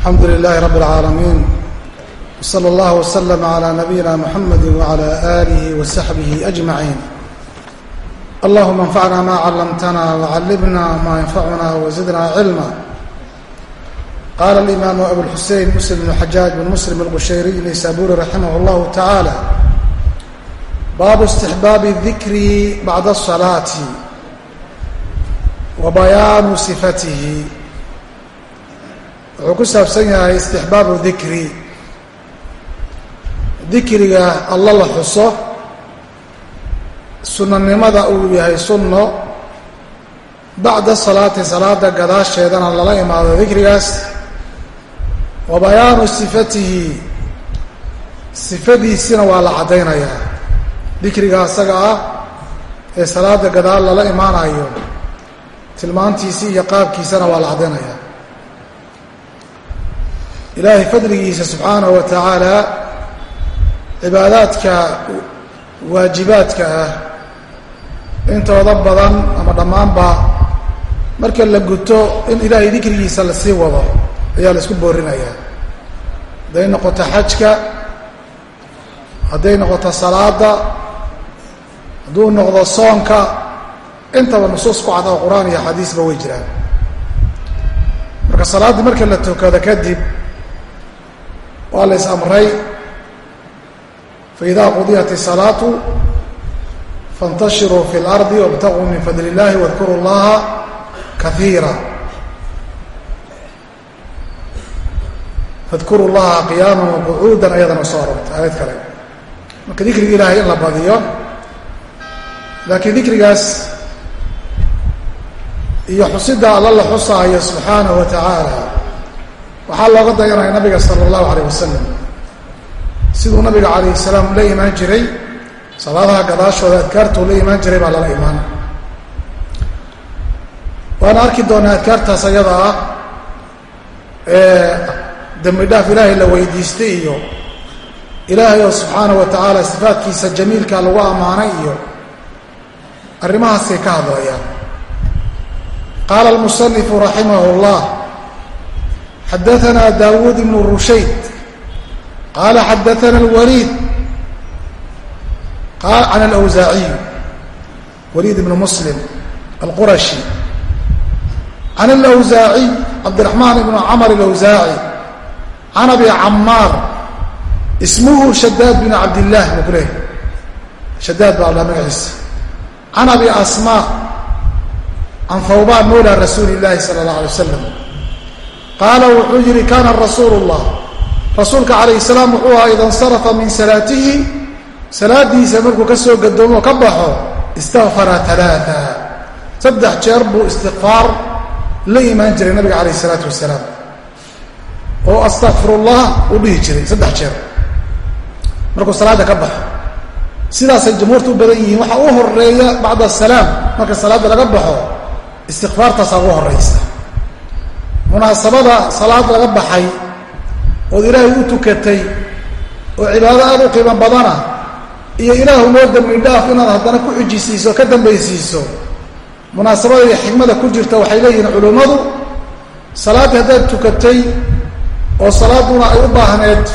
alxamdu lilahi rab اlcaalamiin wslى اllah wslm عlى nabiyina mxamedi wعlى آlih وsaxbih أجmaعin allahuma اnfacna ma callamtna wcallimna ma yanfacuna wزidna cilma qala اlimaamu abulxusein muslim bn xajaaj bn muslim اlqushayriy naysaburi raximah اllahu taعaalى baabu istixbaabi dikri bacda الصalaati wa bayaanu sifatihi wuxuu ku saabsan yahay istixbaabu dikri. Dikriga alla la xuso sunnanimada uu yahay sunno bacda salaati salaada gadaasheedana lala imaado dikrigaas. Wa bayaanu sifatihi sifadiisina waa la caddaynayaa dikriga asaga ah ee salaada gadaal lala imaanayo tilmaantiisii iyo qaabkiisana waa la caddaynayaa ilaahay fadligiisa subxaanahu wa tacaala cibaadaadka waajibaadka ah intooda badan ama dhammaanba marka la guto in ilaahay dikrigiisa la sii wado ayaa la isku boorinayaa hadday noqoto xajka hadday noqoto salaada hadduu noqdo soonka intaba nusuus ku cad oo qur'aan iyo xadiisba way jiraan. Marka salaaddii marka la tukado kadib waa la isamray. Faidaa qudiyat isalaatu fantashiruu fi lardi wabtaquu min fadli illahi wadkuru llaha kaiira fadkuru llaha qiyaaman waqucuudan ayadana soo aroortay aayad kale. Marka dikriga ilaahay in la badiyo laakiin dikrigaas iyo xusida alla la xusaayo subxaanahu wa tacaala waxaa looga dayanaya nabiga sala allahu alayh wasalam siduu nabiga calayh salaam la imaan jiray salaadaha gadaashooda adkaartuu la imaan jiray baa lala imaan. Waana arki doonaa adkaartaas ayada ah ee dembi dhaaf ilaahay la weydiistay iyo ilaahay oo subxaana wa tacaala sifaadkiisa jamiilka lagu ammaanay iyo arrimahaasay ka hadlayaan. Qaala almusanifu raximah llah xadaثna dawuud ibn rushayd qaala xadaثna اlwaliid can alawsaaciy waliid ibn muslim alqurashi can alawsaaciy cabdiraxmaan ibn camr alawsaaci can abi camaar ismuhu shadaad bin cabdillaah buu ku leehay shadaad baa la magaciisa can abi asmaa can hawbaan mawla rasuuli اllahi salى اllah alay waslam qaala wuxuu yidhi kaana rasuulu llah rasuulka calayh salaam wuxuu ahaa ida insarafa min salaatihi salaadiisa markuu ka soo gadoomo ka baxo istakfara alaaa saddex jeer buu istikfaar la imaan jiray nabiga calayh isalaatu wasalaam oo astakfirullah uu dhihi jiray saddex jeer. Markuu salaadda ka baxo sidaasay jumhuurta u badan yihiin waxaa u horreeya bacda asalaam marka salaadda laga baxo istikfaartaasaa ugu horeysa munaasabada salaad laga baxay ood ilaahay u tukatay oo cibaado aad u qiimo badana iyo ilaahu loo dambi dhaaf inaad haddana ku xujisiiso ka dambaysiiso munaasabada iyo xigmada ku jirta waxay leeyihiin culummadu salaaddii haddaad tukatay oo salaaduna ay u baahneed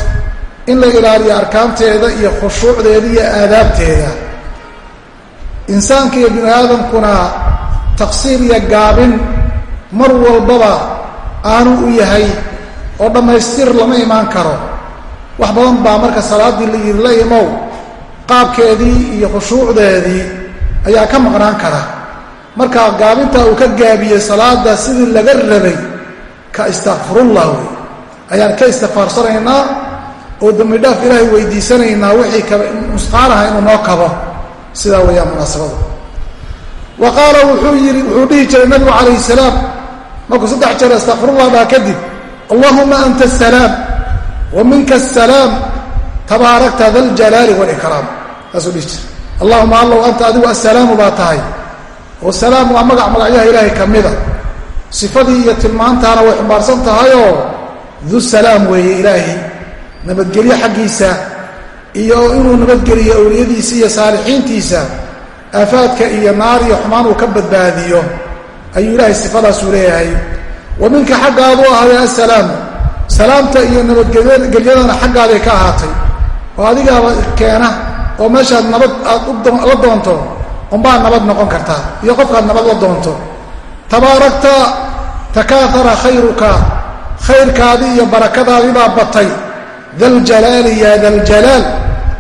in la ilaaliyo arkaanteeda iyo khushuucdeeda iyo aadaabteeda. Insaanka iyo bini aadamkuna taqsiir iyo gaabin mar walbaba aanu u yahay oo dhammaystir lama imaan karo. Wax badan baa marka salaaddii la yidhi la imow qaabkeedii iyo khushuucdeedii ayaa ka maqnaan kara. Marka gaabinta uu ka gaabiyey salaada sidii laga rabay ka istakfirullah wey ayaan ka istikfaarsanaynaa oo dambi dhaaf ilaahay weydiisanaynaa wixii kaba nusqaanaha inuu noo kabo. Sidaa weeyaan munaasabadu. Wa qaala wuxuu yidhi wuxuu dhihi jiray nabigu calayhi salaam markuu saddex jeer astaqfirullah baa kadib allahuma anta asalaam wa minka asalaam tabaarakta da ljalaali walikraam saasuu dhihi jira allahuma allow anta adigu assalaamu baa tahay. Oo salaam waa magac magacyaha ilaahay ka mida sifadii iyo tilmaantaana way xumbaarsan tahayoo du salaam weeye ilaahi nabadgelyo xaggiisa iyo inuu nabadgeliyo awliyadiisa iyo saalixiintiisa aafaadka iyo naar iyo xumaan uu ka badbaadiyo ayuu ilaahay sifadaasuu leeyahay. Wa minka xaggaadu ahaya assalaamu salaamta iyo nabadgelyadana xaggaaday ka ahaatay. Oo adigaaba keena oo meeshaad nabad aad la doonto unbaad nabad noqon kartaa iyo qofkaad nabad la doonto. Tabaarakta takaahara khayruka khayrkaadii iyo barakadaadii baa batay. Daljalaali ya daljalaal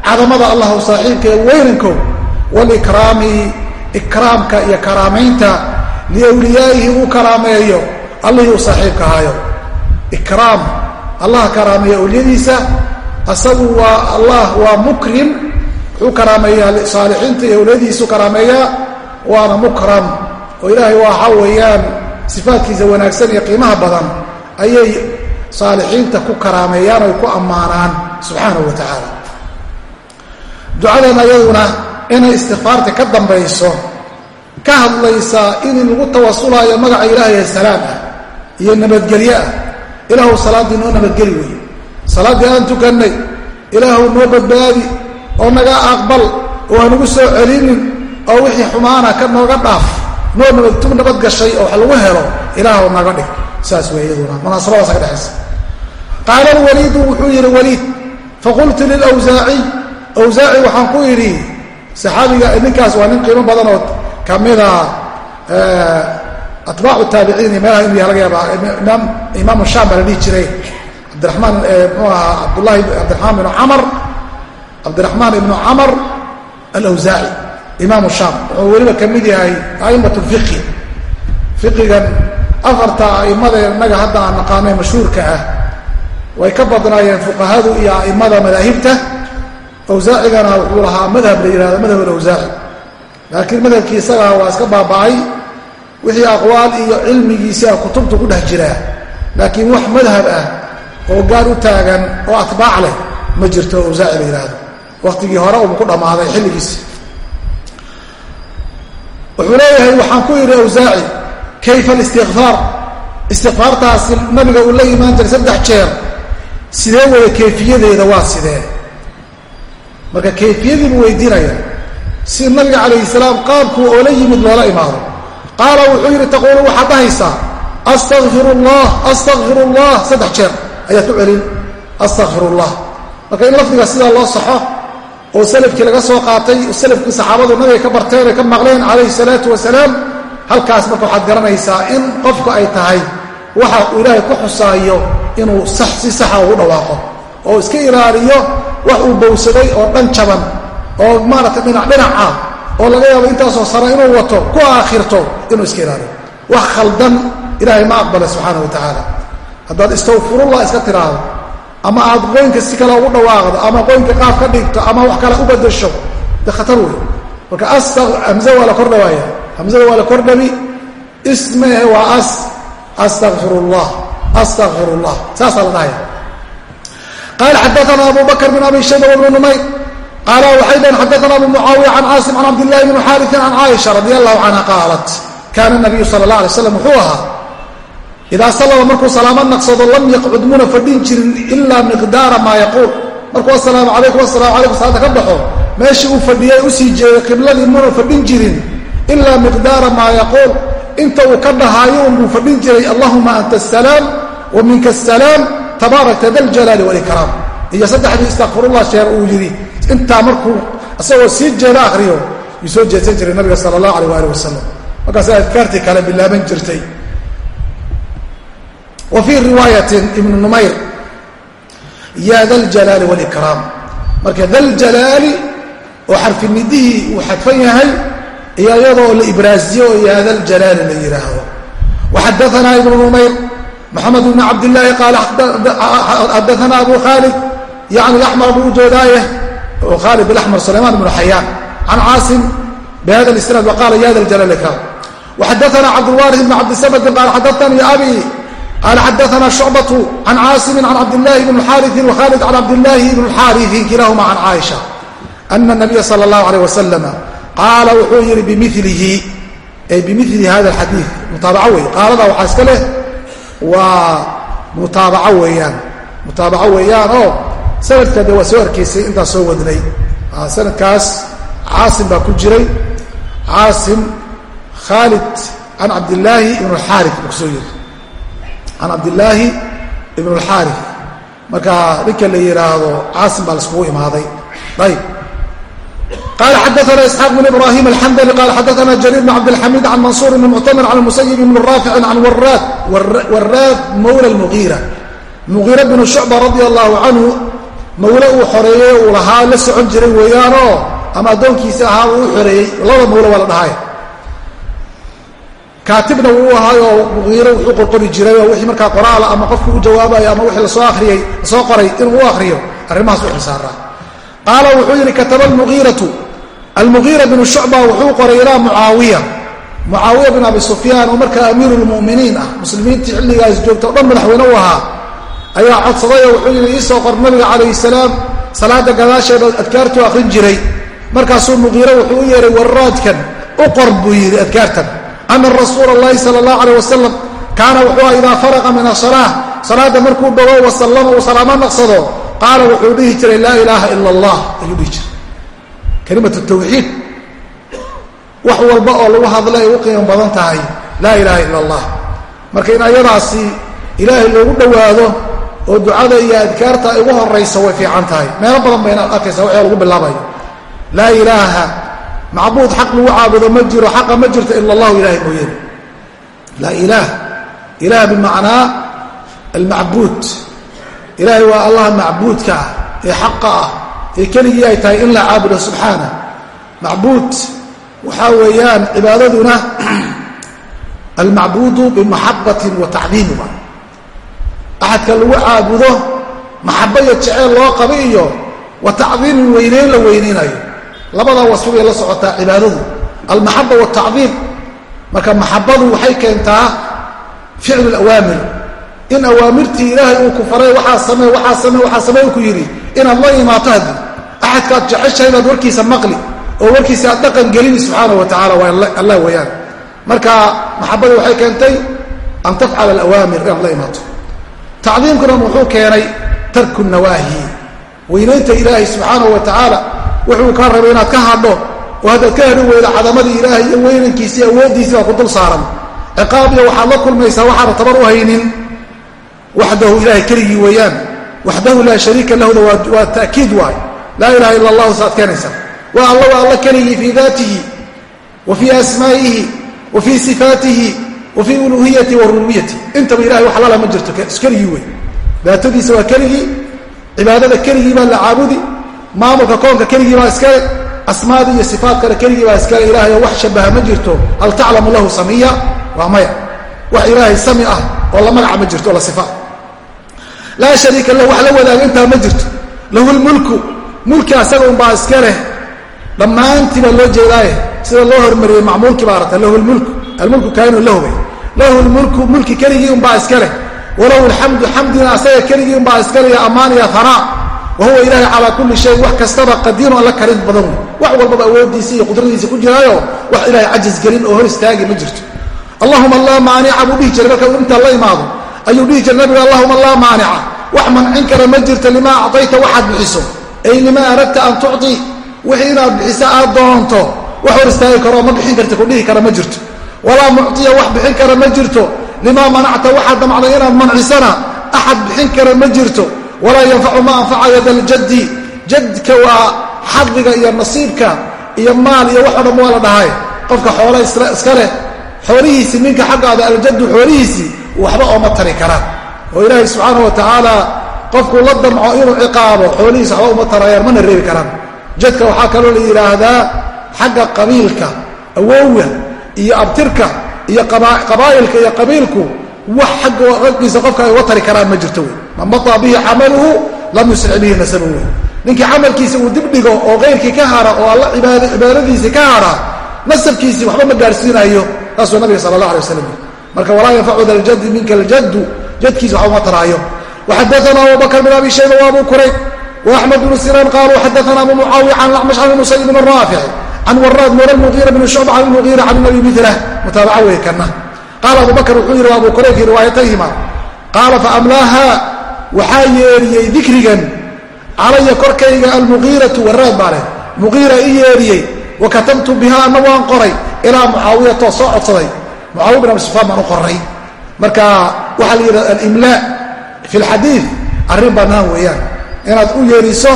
cadamada allahu saaxiibka ee weynankow walikraami ikraamka iyo karaamaynta liwliyaa'ihi uu karaameeyo allihii uu saaxiibka ahayo ikraam allah karaameeya awliyadiisa asagu waa allah waa mukrim wuxuu karaameeyaa saalixiinta iyo awliyadiisu karaameeyaa waana mukram. Oo ilaahay waxaa weeyaan sifaadkiisa wanaagsan iyo qiimaha badan ayay saalixiinta ku karaameeyaan oy ku ammaanaan subxaanahu wa tacaala. Ducadan ayaduna inay istikfaarta ka dambayso ka hadlaysaa in lagu tawasulaayo magaca ilaahay salaam ah iyo nabadgelyo ah. Ilaahu salaaddii noo nabadgeli weeye. Salaaddii aan tukannay ilaahu noo badbaadi oo naga aqbal oo aanugu soo celinin oo wixii xumaana ka nooga dhaaf noo nabadtug nabad gashay oo wax lagu helo ilaahu naga dhig. Saas wey iyaduna munaasabadaasa ka dhexaysa. Qaala alwaliidu wuxuu yidhi waliid faqultu lilwsaaciy awsaaci waxaan ku idhi saxaabiga ninkaas waa nin qiimo badanoo kamida atbaacu taabiciin iyo meelaha inuu yaha laga yaaba imaam imaamu shaam baa la dhihi jiray cabdiramaan mxuu ahaa cabdullahi cabdiraxmaan ibnu camar cabdiraxmaan ibnu camar alawsaaci imaamu shaam. Wuxuu weliba ka mid yahay a'imat lfiqhi fiqigan afarta a'immada innaga hadda aan naqaanay mashhuurka ah way ka badnaayeen fuqahadu iyo a'immada madaahibta. Awsaacigana wuxuu lahaa madhab la yihahdo madhab alawsaaci laakiin madhabkii isagaa waa iska baaba'ay wixii aqwaal iyo cilmigiisia kutubta ku dhex jiraa laakiin wax madhab ah oo gaar u taagan oo atbaac leh ma jirto awsaaci la yidhaahdo wakhtigii hore uba ku dhammaaday xilligiisi. Wuxuu leeyahay waxaan ku yidhi awsaaci kayfa alistiqfaar istikfaartaasi nabiga uu la imaan jiray saddex jeer. Sidee wada kayfiyadeeda waa sidee? Marka kayfiyadiibuu weydiinaya si nabiga calayhi salaam qaabkuu oola yimid loola imaado. Qaala wuxuu yidhi taquulu waxaad dhahaysaa astaqfir llah astaqfir llah saddex jeer ayaad ku celin astaqfir llah marka in lafdiga sidaa loo saxo oo salafkii laga soo qaatay salafkii saxaabadu nabiga ka barteen ay ka maqleen calayhi salaatu wasalaam halkaas marka waxaad garanaysaa in qofku ay tahay waxa uu ilaahay ku xusaayo inuu sax si saxa ugu dhawaaqo oo iska ilaaliyo wax uu bowsaday oo dhan jaban oo maaragtay dhinac dhinaca oo laga yaabo intaasoo sano inuu wato ku aakhirto inuu iska ilaaliyo. Wax khaldan ilaahay ma aqbala subxaana wa tacaala haddaad istawfirullah iska tiraahdo ama aad qoynka si kale ugu dhawaaqdo ama qoynka qaaf ka dhigto ama wax kale u badasho de khatar wey marka hamza waa la kordhawaaya hamzada waa la kordhabi ismehe waa as. Astaqfirullah astaqfirullah saasaa la dhahaya qaala xadaana abu bakr bn abi shayba wbnu numayr qaala waxay dhaheen xadaana abu mucaawiya can caasim can cabdillahi bni xaariin can caaisha radi allahu canha qaalat kaana nabiyu sala allah alay slam wuxuu ahaa idaa sallama markuu salaamo naqsado lam yaqcud muna fadhin jirin ilaa miqdaara maa yaquul markuu asalaamu calaykum asalamu calaykum salaada ka baxo meeshii uu fadhiyay u sii jeeday qibladii muna fadhin jirin ilaa miqdaara maa yaquul inta uu ka dhahaayo unbuu fadhin jiray allahuma anta asalaam wa minka asalaam tabaarakta daljalaali walikraam iyo saddexdii istakfirullah sheer uu yidhi intaa markuu isagoo sii jeeda akhriyo yuu soo jeedsan jiray nabiga sala allah alayh waali wasalam markaas adkaartii kale bilaaban jirtay. Wa fii riwaayatin ibnu numayr ya daljalaali walikraam marka daljalaali oo xarfinidihii uu xadfan yahay iyo iyadoo la ibraasiyo oo daljalaali la yidhaahdo waxadaanaa ibnu numayr maxamed bn cabdillaahi qaala xadaana abu khaalid yani axmar buu ujeedaaye khaalid bilaxmar sulaymaan bnu xayaan can caasim bihada isnaad waqaala ya da ljalaali waxadaana cabdulwaris bn cabdisamdin qaala xadaanii abi qaala xadaana shucbatu can caasimin can cabdillaahi bn xaariin wakhaalid can cabdillaahi bn xaariin kilahuma can caaisha ana nabiya sala allahu alayh wasalam qaala wuxuu yidhi bimilihi ay bimili hada alxadiid mutaabaco wey qaalada waxaa iska leh waa mutaabaco weeyaan mutaabaco weeyaan oo sanadka de waa soo arkaysay soo wadnay. Sanadkaas caasim baa ku jiray. Caasim khaalid can cabdillaahi ibn alxaari buu ku soo yiri. Can cabdillaahi ibn اlxaari marka ninka la yidhaahdo caasim baa laiskugu imaaday. Ayb qala xadaana isxaaq bn ibrahim alxandli qala xadaana jariir bn cabdilxamiid can mansuur bn muctamir can musayib bn raaficin can waraad waraad mawla muiira muqiira bnu shucba radi allahu canhu mawle uu xoreeyey uu lahaa la socon jiray weeyaanoo ama addoonkiisi ahaa uu u xoreeyey laba mawle waa la dhahay. Kaatibna wuu ahaayoo muqiiro wuxuu qorqori jiray oo wixii markaa qoraala ama qofkii u jawaabayo ama wixii la soo ariyey la soo qoray inuu u akriyo arrimahaas u xilsaaraa qaala wuxuu yidhi kataba almuqiiratu almuqiira bnu shucba wuxuu qoray ilaa mucaawiya. Mucaawiya bin abi sufyaan oo markaa amiiru ah muslimiintii xilligaas joogta o dhan madaxweyne u ahaa ayaa codsaday oo wuxuu yidhi iisoo qor nabiga calayhi salaam salaada gadaasheeda adkaartuu akhrin jiray. Markaasuu muqiire wuxuu u yeehay warraadkan u qor buu yidhi adkaartan. Ana rasuula allahi sala allah alayh wasalam kaana wuxuu aha idaa faraqa min asalaa salaadda markuu bogo wasallama uu salaamo naqsado qaala wuxuu dhihi jiray laa ilaaha ila allah ayuu dhihi jiray. Kelimatu tawxiid. Wax walba oo lagu hadla ay u qiimo badan tahay laa ilaaha ila allah. Marka in ayadaasi ilaahay loogu dhowaado oo ducada iyo adkaarta ay ugu horayso way fiican tahay. Meelo badan bayna arkaysa waxaa lagu bilaabayo. Laa ilaaha macbuud xaq lagu caabudo ma jiro xaqa ma jirto ila allahu ilahay mooyeen. Laa ilaah ilaah bimacnaa almacbuud. Ilaahay waa allah macbuudka ah ee xaqa ah ee keligii ay tahay in la caabudo subxaana. Macbuud waxaa weeyaan cibaadaduna almacbuudu bimaxabatin wa tacdiimiba axadka lagu caabudo maxaba iyo jeceel loo qaba iyo wa tacdiimin weyneyn la weyneynayo labadaa wasfi bay la socotaa cibaadadu almaxaba waaltacdiim marka maxabadu waxay keentaa ficlu alawaamir in awaamirtii ilaahay uu ku faray waxaa samee waxaa samee waxaa samee uu ku yidhi inaad la imaato haddi axadkaad jeceshahay inaad warkiisa maqli oo warkiisa aad dhaqan gelini subxaanah wa tacala waa allah weeyaan. Marka maxabadii waxay keentay an tafcala alawaamir inaad la imaato tacdiimkuna wuxuu keenay tarku nawaahi. Weynaynta ilaahay subxaanahu wa tacaala wuxuu kaa rabay inaad ka hadho oo haddaad ka hadhi weyda cadamadii ilaahay iyo weynankiisii awooddiisii baa ku dul saaran. Ciqaab iyo waxaad la kulmaysaa waxaana tabar u haynin. Waxdahu ilahay keligii weeyaan. Waxdahu laa shariika lahuda waa ta'kiid waay. Laa ilaha ila allahu saaad keenaysaa waa alla waa alla keligii fii daatihi wa fii asmaa'ihi wa fii sifaatihi wa fii uluhiyati wa rububiyati intaba ilahay wax lala ma jirto keligii wey daatadiisa waa keligii cibaadada keligii baa la caabudi maamulka koonka keligii baa iskale asmaada iyo sifaat kale keligii baa iskale. Ilahay oo wax shabaha ma jirto hal taclamu lahu samiya? Waa maya. Wax ilaahay sami ah oo la magaca ma jirto oo la sifa. Laa shariika lahu wax la wadaaga intaa ma jirto. Lahu lmulku mulki asaga unbaa iska leh. Dhammaantii baa loo jeedaaye sida loo hormariyey macmuulkii baa aragta lahu lmulku. Almulku kaanu lahubay lahu lmulku mulki keligii unbaa iska leh. Walahu alxamdu xamdina asaga keligii unbaa iska leh ammaan iyo hanaa wa ilaahay calaa kulli shayin wax kastaba qadiirun alla karin badan wey wax walbaba awooddiisa iyo qudradiisa ku jiraayo wax ilaahay cajis gelin oo hor istaagi ma jirto. Allahuma laa maanica buu dhihi jiray marka intaa la imaado. Ayuu dhihi jiray nabiga allahuma laa maanica. Wax mancin kara ma jirto limaa acطayta waxaad bixiso? Ay limaa aradta an tucطi wixii inaad bixiso aad doonto wax hor istaagi karoo ma bixin karta kudhihi kara ma jirto walaa mucطiya wax bixin kara ma jirto limaa manacta waxaad damcday inaad mancisana axad bixin kara ma jirto walaa yanfacu ma anfaca yada ljaddi jadka waa xadiga iyo nasiibka iyo maal iyo waxoo dhan waa la dhahay. Qofka xoole iska leh xoolihiisii ninka xaggaada aljaddu xoolihiisii waxba ooma tari karaan. Oo ilaahay subxaana wa tacaala qofkuu la damco inuu ciqaabo xoolihiisa waxba uma tarayaan mana reebi karaan. Jadka waxaa kaloo la yidhaahdaa xagga qabiilka awowga iyo abtirka iyo qabaa'ilka iyo qabiilku wax aggiisa qofka ay uga tari karaan ma jirto wey man bihi camaluhu lam yusric bihi nasabu wey ninkii camalkiisa uu dibdhigo oo kayrkii ka hara oo alla cibaadadiisii ka hara nasabkiisii waxba ma gaadhsiinayo taasuu nabiga sala allah alay waslam marka walaa yanfacu da minka aljaddu jadkiisa waxba uma taraayo. Waxadaana abubakr bin abi shayba wa abu kurayb waaxmed bnu sinaan qaaluu xadaana abu mucaawiya can lacmash can musayib bn raafic an waraad mowla muiira bn shucba can muiira can nabi mila mutaabaca wey kana qaala abubakr wuxuu yihi abu qurayr fi riwaayatayhima qaala faamlaaha waxaa yeeriyey dikrigan calaya korkayga almuqiiratu waraad baa leh muqiira i yeeriyey wa katabtu bihaana waan qoray ilaa mucaawiyato soo codsaday mucaawiya bin abi sufyaan baan u qoray marka waxaa la yidhahda alimlaa fi lxadiid arrin bannaan weeyaan inaad u yeeriso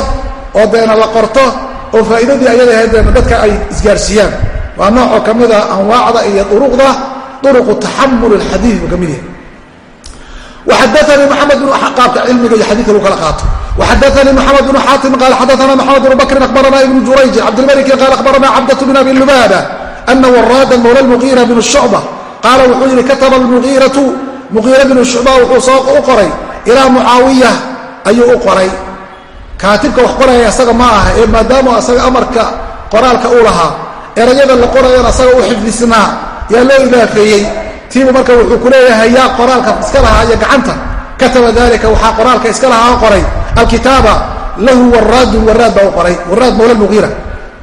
oo deena la qorto oo faa'iidadii ayada ahayd deena dadka ay isgaarsiiyaan. Waa noocoo ka mid a anwaacda iyo duruqda duruqu taxamul alxadiid buu ka mid yahay. Waxadaanii maxamed bn qaabka cilmiga iyo xadiidka lagu kala qaato. Waxadaanii maxamed bnu xaatim qaala xadaana maxamed bnu bakrin akhbarana ibnu jurayj cabdilmaliki qaala akhbarana cabdatu bin abi lubaaba ana waraada mawla muqiira bn shucba qaala wuxuu yidhi kataba muiiratu muqiira bnu shucba wuxuu soo u qoray ilaa mucaawiya ayuu u qoray kaatibka wax qoraya asaga ma aha ee maadaamu asaga amarka qoraalka uu lahaa erayada la qorayan asaga u xifdisnaa yaa loo ilaafeeyey tiibu marka wuxuu ku leeyahay yaa qoraalka iska lahaa iyo gacanta. Kataba dalika waxaa qoraalka iska lahaa qoray. Alkitaaba lahu waraadun waraad baa u qoray. Waraad mawla muqiira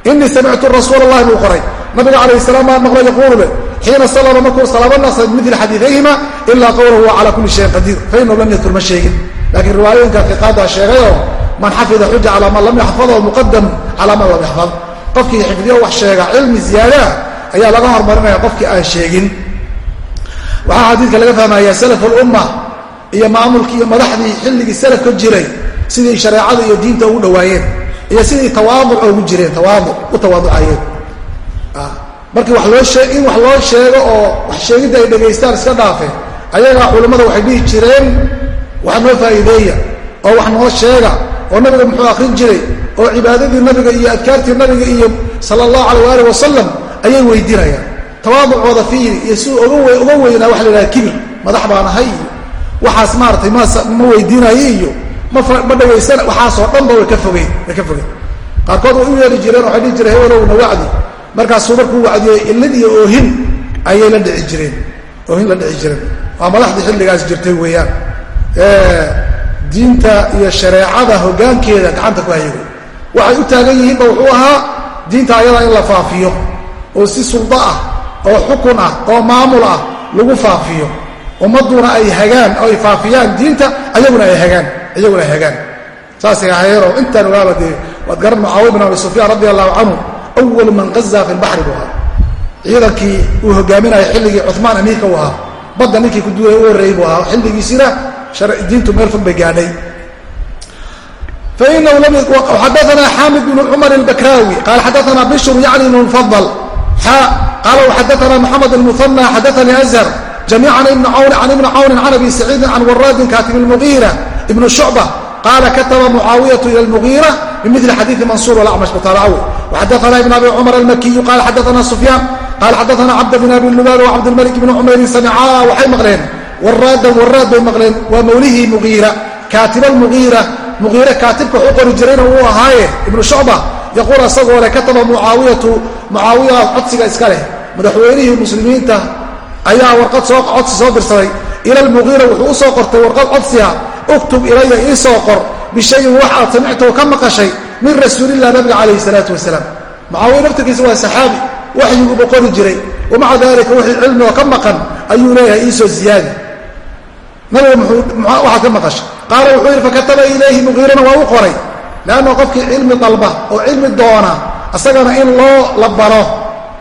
inii samictu rasuul allahi buu qoray. Nabiga calayh salaam baa maqlo yaquulu leh xiina salama markuu salaamo naqsay bimidli xadiiayhima ilaa qowlahu wa calaa kulli shayin qadiir. Fainahu lam yadkur ma sheegin. Laakiin riwaayooyinka iqaadaa sheegayoo man xafida xuja calaa man lam yaxfadhu muqadam calaa man lam yaxfad. Qofkii xifdiyo wax sheega cilmi ziyaadaa ayaa laga hormarinaya qofkii aan sheegin. Waxaa xadiidka laga fahmaya salaf lumma iyo maamulkii iyo madaxdii xilligii salafka jiray sidii shareecada iyo diinta ugu dhowaayeen iyo sidii tawaaduc ugu jireen tawaaduc u tawaaducayeen markii wa loo in wax loo sheego oo wax sheegidda ay dhegaystaan iska dhaafe ayagaa culammada waxay dhihi jireen wax noo faa'iideeya oo wax noo sheega oo nabiga muxuu akhrin jiray oo cibaadadii nabiga iyo adkaartii nabiga iyo sala allahu calayh waalih wasalam ayay weydiinayaan. Tawaaducooda fiiri iyo si uga weynaa waxa la yidhaha kibir madax baan ahay iyo waxaas maaratay ma weydiinaye iyo ma dhawaysan waxaasoo dhanba way ka fogeen way ka fogeen. Qaarkood way u yeeri jireen waxay dhihi jireen hewelowna wacdi. Markaasuu markuu wacdiyey ilid iyo oohin ayay la dhici jireen oohin la dhici jireen. Waa madaxdii xilligaas jirtay weeyaan diinta iyo shareecada hoggaankeeda gacanta ku hayay. Waxay u taagan yihiinba wuxuu ahaa diinta ayadaa in la faafiyo oo si suldo ah oo xukun ah oo maamul ah lagu faafiyo. Ummadduna ay hagaan oo ay faafiyaan diinta ayaguna ay hagaan iyaguna ay hagaan. Saasay ahayeeno intaan ogaaba dee waad garan mucaawiya bin abi sufyaan radi allahu canhu awal man qazaa fi lbaxri buu ahaa ciidankii uu hogaaminaya xilligii cumaan amiirka u ahaa badda ninkii kuduulay u horreeyey buu ahaa xilligiisina diintu meel fog bay gaadhay xadaana xaamid bn cumar اbakraawi qaal xadaana bishr yacni bn mufadl qaala xadaana mxamed اmuhanى xadaanii azhar jamiica can ibni cawni can abi saciidin can waraadin katib اlmugiira ibn shucba qaala kataba mucaawiyaة ilى اlmugiira bimili xadiiثi mansuur wlacmash mutaabacawi waxadaana ibn abi cumar almakiyu qaala xadaana sufyaan qaala xadaana cabd bn abi lubaab wcabdilmalik bn cumayrin samicaa waxay maqleen waraadan waraad bay maqleen. Waa mawlihii mugiira. Kaatib almugiira. Muqiire kaatibka waxu qori jirayna wuu ahaaye. Ibnu shucba yaquul asagoo leh kataba mucaawiyatu mucaawiya codsiga iska leh. Madaxweynihii muslimiinta ayaa warqad codsi soo dirsaday ila almuqiira wuxuu u soo qortay warqad codsiga. Uktub ilaya ii soo qor. Bishayin wax aad samictahu ka maqashay min rasuulilah nabiga calayhi salaatu wasalaam. Mucaawiya naftirkiisa waa saxaabi. Waxyiguuba qori jiray. Wamaca dalika wixii cilmigoo ka maqan ayuu leeyahay iisoo ziyaadi nabiga waxaad ka maqashay. Qaala wuxuu yidhi fakataba ilayhi muqiirana waa u qoray. Leanna qofkii cilmi dalba oo cilmi doona isagana in loo la baro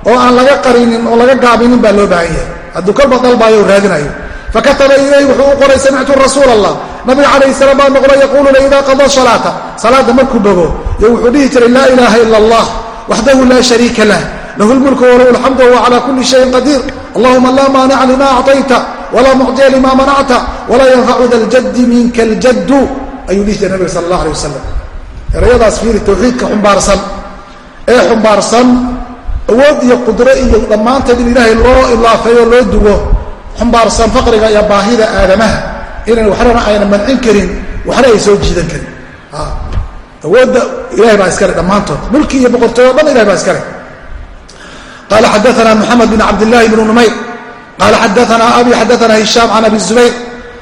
oo aan laga qarinin oo laga gaabinin baa loo baahan yahay. Hadduu kolba dalbaayo raadinayo. Fakataba ilayhi wuxuu u qoray samictu rasuula allah nabiga calayhi salaam baa noqda yaquuluna idaa qadaa salaata. Salaadda markuu bogo yo wuxuu dhihi jiray laa ilaaha ila allah waxdahu laa shariika lah lahu lmulku walahu alxamdu wahuwa calaa kulli shayin qadiir allahuma laa maanica lima acطayta walaa mucطiya lima manacta walaa yanfacu da ljaddi minka ljaddu ayuu dhihi jiray nabiga sala allah alay wasalam erayadaas fiiri tawxiidka xumbaarsan ee xumbaarsan awood iyo qudro iyo dhammaanteed in ilaahay loo ilaafeeyo loo dugo xumbaarsan faqriga iyo baahida aadamaha inan waxnana ayna mancin karin waxna ay soo jiidan karin awoodda ilahay baa iskale dhammaantood mulki iyo boqortooyo o dhan ilahay baa iskale qala xadaana mxamed bn cabdillaahi bn numayr qaala xadaana abi xadaana hishaam can abi zubayr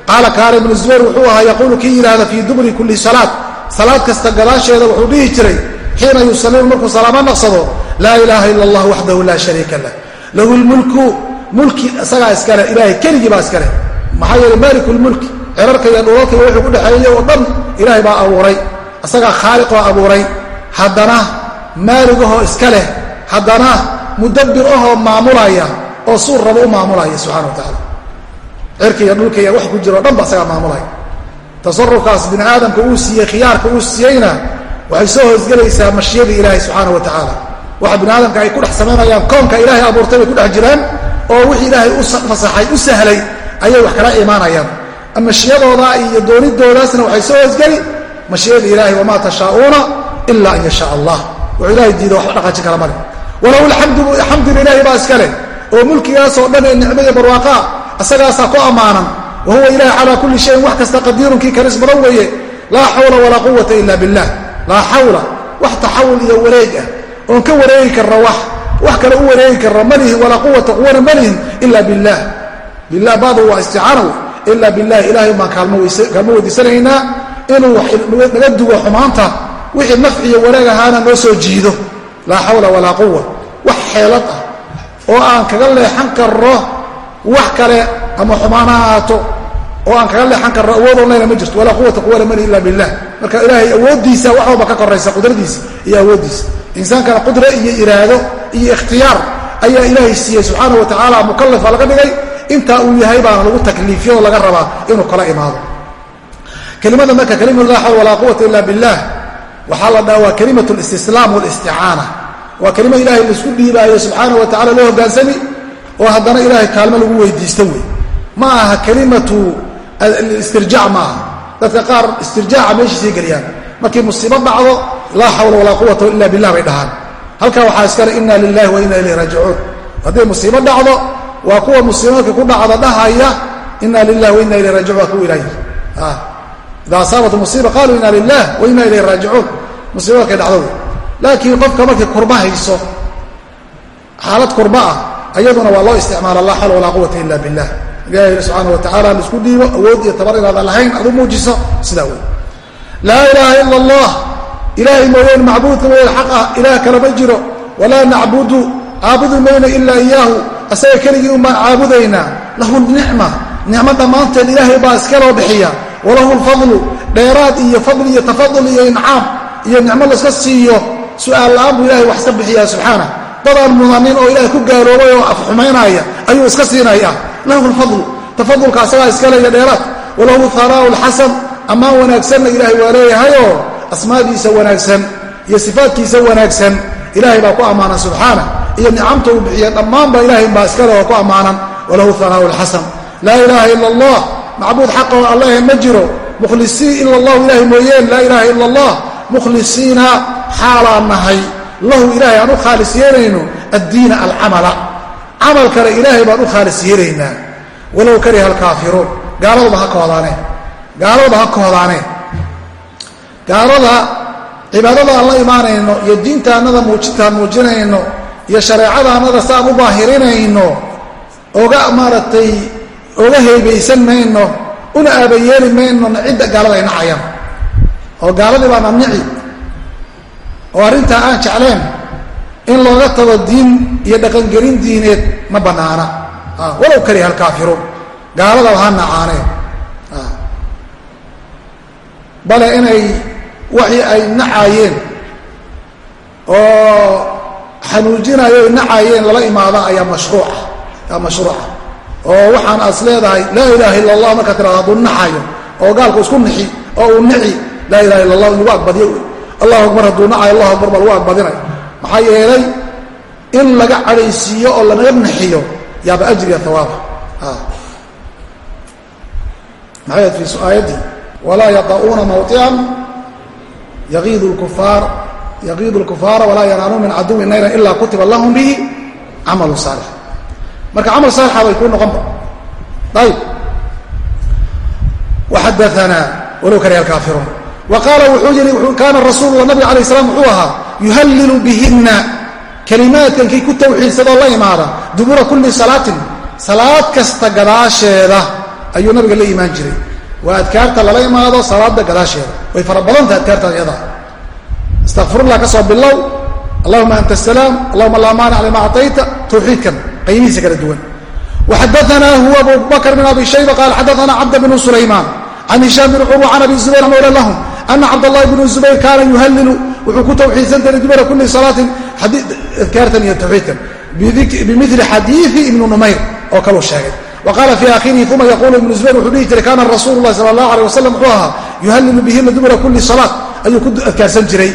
qaala kaana ibnu zubayr wuxuu ahaa yaquulu kii yidhaahda fii duburi kulli salaad salaad kasta gadaasheeda wuxuu dhihi jiray xiina yusalimu markuu salaamo naqsado laa ilaaha ila allah waxdahu laa shariika lah lahu lmulku mulki isagaa iskale ilaahay keligii baa iskale maxaa yeele maaliku lmulki cerarka iyo dhulalka wuxuu ku dhexeeyey oo dhan ilaahay baa abuuray isagaa khaaliqoo abuuray haddana maaligahoo iska leh haddana mudabbir ahoo maamulaya oo suu rabo u maamulaya subxana wa tacaala. Cirka dhulka iyo wax ku jiro dhan ba isagaa maamulaya. Tasarufkaas bini aadamka uu siiyey khiyaarka uu siiyeyna waxay soo hoosgelaysaa mashiyada ilaahay subxaana wa tacaala. Waxa bini aadamka ay ku dhex samaynayaan koonka ilaahay abuurtay bay ku dhex jiraan oo wixii ilaahay u fasaxay u sahlay ayay wax kala imaanayaan. Mashiyadooda iyo doonidoodaasna waxay soo hoosgeli mashiyada ilaahay wamaa tashaa'uuna ila an yashaa allah wuxuu ilahay diida waxba dhaqaajin kala male walahu alxamdu lilaahi baa iska leh oo mulkigaasoo dhan ee nicmada barwaaqaa asagaasaa ku ammaanan wa huwa ilahi calaa kulli shayin wax kasta qadiirun kii karis badan weeye laa xawla walaa quwata ila billah laa xawla wax taxawul iyo wareeg ah oon ka wareegi karna wax wax kale u wareegi karna malihin walaa quwata quwana malihin ila bilah bilah badu waa isticaana wey ila bilahi ilahay baan kaalmo weydiisanaynaa inuu naga dugo xumaanta wixii nafci iyo wareeg ahaana noo soo jiido. Laa xawla walaa quwa wax xeelad ah oo aan kaga leexan karno wax kale ama xumaan ha ahaato oo aan kaga leexan karno awoodoo leyna ma jirto walaa quwata quwana mali ila bilah marka ilaahay awooddiisa wax walba ka koraysa qudradiisa iyo awooddiisa. Insaankana qudra iyo iraado iyo ikhtiyaar ayaa ilaahay siiyey subxaana wa tacaala mukalafa laga dhigay. Intaa uu yahay baana lagu takliifiyo oo laga rabaa inuu kala imaado. Kelimada marka kelimatu laa xawla walaa quwata ila billah. Waxaa la dhaha waa kelimat listislaam walisticaana waa kelima ilahay la isku dhiibaayo subxaana wa tacala loo hogaansami oo haddana ilaahay kaalmo lagu weydiisto wey. Ma aha kelimatu istirjaac ma aha. Dadka qaar istirjaaca meeshiisay geliyaan. Markii musiibo dhacdo laa xawla walaa quwata ila billah bay dhahaan. Halkaa waxaa iskale ina lilahi wa ilayh raajicuun. Hadday musiibo dhacdo waa kuwa musiiboodka ku dhacda dhahaya ina lilah wa ilayh raajicuun waa kuwa ilaahi ida asaabat musiiba qaluu ina lilah wa ina ilayh raajicuun. Musiibo markay dhacdo laakiin qofka markay kurba hayso xaalad kurba ah ayaduna waa loo isticmaala laa xawla walaa quwata ila billah ilaahi subxaana wa tacala la isku dhiibo awood iyo tabar inaadan lahayn adu muujiso sidaa wey laa ilaaha ila allah ilaahay mooyeen macbuudka mooyeen xaq ah ilaah kale ma jiro. Walaa nacbudu caabudi mayno ilaa iyaahu asaga keligii umaan caabudaynaa lahu nicma nicmo dhammaanteed ilaahay baa iska loo bixiya. Walahu lfadlu dheeraad iyo fadli iyo tafadul iyo incaam iyo nicmo laska siiyo su'aal la'aan buu ilahay wax iska bixiyaa subxaana dadaan mudanin oo ilaahay ku gaaloobay oo afxumaynaaya ayuu iska siinaya lahu lfadlu tafadulka asagaa iskale iyo dheeraad. Walahu hanaa'u lxasan ammaan wanaagsanna ilaahay waa leeyahayoo asmaadiisa wanaagsan iyo sifaadkiisa wanaagsan. Ilaahay baa ku ammaanan subxaana iyo nicamta uu bixiya dhammaanba ilahay baa iskale oo ku ammaanan. Walahu hanaa'u lxasan laa ilaaha ila allah macbuud xaqoo allahe ma jiro. Mukhlisiin ila allahu ilahay mooyeen. Laa ilaaha ila allah mukhlisiina xaalaan nahay lahu ilaahay aan u khaalis yeelayno addiina alcamala. Camalkale ilaahay baan u khaalis yeelaynaa walow kariha alkaafiruun gaaladaba ha kohdaane gaaladaba ha kohdaane gaalada cibaadada aan la imaanayno iyo diintaannada muujintaan muujinayno iyo shareecadaannada si aan u baahirinayno oga maaragtay oga heebaysan mayno una aabayeeli mayno cidda gaalada ay nacayaan. Oo gaaladii baa mamnici oo arrintaa aan jecleen in looga tago diin iyo dhaqangelin diineed ma bannaana walow kariha alkaafiruun gaaladaba ha nacaaneen bale inay waxii ay nacaayeen oo xanuujinayo ay nacaayeen lala imaada ayaa mashruuca. Yaa mashruuca. Oo waxaan as leedahay laa ilaaha illa allah markaa tirahdo hadduu naxayo oo gaalku isku nixi oo uu nici laa ilaha illa allah in lagu agbadiyo allahu akbar hadduu nacayo allahu akbar baa lagu agbadinayo maxaa yeelay in laga cadhaysiiyo oo lanaga naxiyo yaaba ajriya hawaaba maxay fi aayaddii walaa yada'uuna mawطican yaqiidu kufaar yaqiidu lkufaara walaa yanaaluun min caduwin nayran ila kutiba lahum bihi camalu saalix. Marka camal saalixa bay kuu noqonba ayb waxadaanaa walow kariha alkaafiruun wa qaala wuxuu yihi kaana rasuulula nabiga alayh slam wuxuu ahaa yuhallilu bihina kelimaadkan kii ku tawxiidsadoo la imaada dubura kulli salaatin salaad kasta gadaasheeda ayuu nabiga la imaan jiray. Waa adkaarta lala imaado salaada gadaasheeda. Way fara badantah adkaarta iyada astaqfirullah ka soo bilow. Allahuma anta asalaam allahuma laa maanic lima acطayta tawxiidkan qaybihiisa kala duwan. Waxadaanaa huwa abu bakr bn abi shayba qaal xadaana cabda bnu sulaymaan can hishaam bn curwa can abi zubayr mawla lahum ana cabdاllahi bnu zubayr kaana yuhalilu wuxuu ku tawxiidsan jiray dubura kuli salaatin adkaartan iyo tawxiidkan bimili xadiii ibnu numayr oo kaluu sheegay wa qaala fii aakhirihi uma yaquulu ibnu zubayr wuxuu dhihi jiray kaana rasuulu lahi sala allah aleh wasalam wuxuu ahaa yuhallilu bihina dubura kulli salaat ayuu ku adkaarsan jiray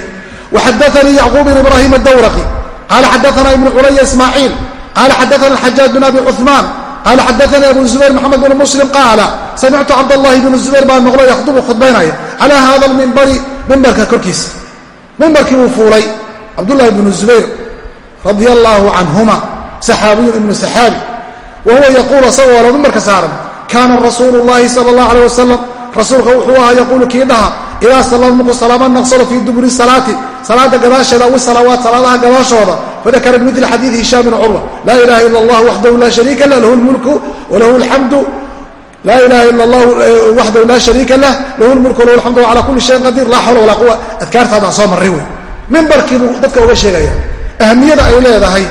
waxadaanii yacquub bn ibraahim adawraqi qaala xadaana ibnu culaya ismaaciil qaala xadaana xajaaj bin abi cuثmaan qaala xadaanii abu zubayr maxamed bn muslim qaala samictu cabdallahi bnu zubayr baan maqlo yakhdubu khudbaynaya calaa hada lmimbari mimbarka korkiisa mimbarkii wuu fuulay cabdullahi bnu zubayr radia allaahu canhuma saxaabiyun ibnu saxaabi wa huwa yaquulu asagoo walo mimbarka saaran kaana rasuulu llahi sala allah aleh wasalam rasuulka wuxuu ahaa yaquulu kii dhaha idaa sallama markuu salaama naqsado fii duburi salaati. Salaada gadaasheeda awi salawaat salaadaha gadaashooda. Fadakara bimili xadiidi hishaam bn curwa laa ilaha ila allah waxdahu laa shariika lah lahu lmulku walahu alxamdu laa ilaha ila allah waxdahu laa shariika lah lahu lmulku walahu alxamdu wacala kulli shayin qadiir laa xawla walaa quwa adkaartaadaan soo marray wey mimbarkiibuu dadka uga sheegaya. Ahamiyada ay leedahay.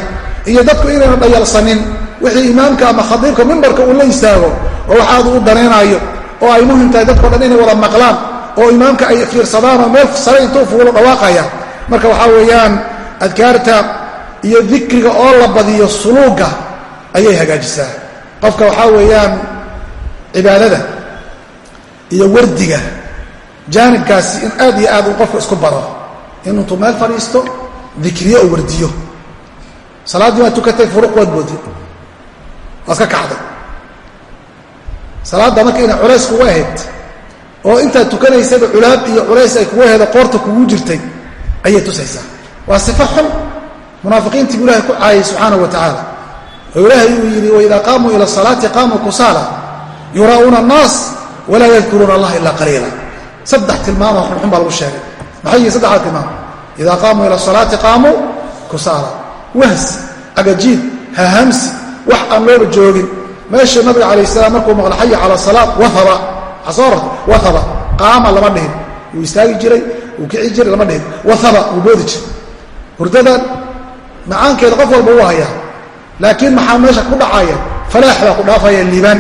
Iyo dadku inayna dhayalsanin wixii imaamka ama khadiibka mimbarka uu la istaago oo wax aad u danaynaayo oo ay muhiim tahay dadko dhan inay wada maqlaan oo imaamka ay fiirsadaan oo meel sare intuu fuulo dhawaaqaya. Marka waxaa weeyaan adkaarta iyo dikriga oo la badiyo suluuga ayay hagaajisaa. Qofka waxaa weeyaan cibaadada iyo wardiga jaanibkaasi in aad iyo aad uu qofka isku baro in intuu meel fadhiisto dikriyo oo wardiyo. Salaaddii waad tukatay furuq waad boodi waad ka kacday. Salaadda marka inay culays kugu ahayd oo intaad tukanaysaba culaab iyo culays ay kugu heedo qoorta kugu jirtay ayay tusaysaa. Waa sifo xun. Munaafiqiintii buu ilahay ku caayay subxaanahu wa tacaala oo ilaahay uu yidhi waidaa qaamuu ila salaati qaamuu kusaala yuraa'uuna annaas walaa yadkuruuna allah ilaa qaliila. Saddex tilmaamoo xunxun baa lagu sheegay. Maxay yihiin saddexdaa tilmaam? Idaa qaamuu ila salaati qaamuu kusaala wahs agajiid hahamsi wax aan looba joogin. Meesha nabiga calayh salaam markuu maqla xaya cala salaat waaba asoor waaba qaama lama dhihin. Wuu istaagi jiray wuu kici jiray lama dhihin. Waaba wuu boodi jiray. Hurdadan macaankeeda qof walba uu hayaa. Laakiin maxaa meesha ku dhacaya falaax baa ku dhaafaya liibaan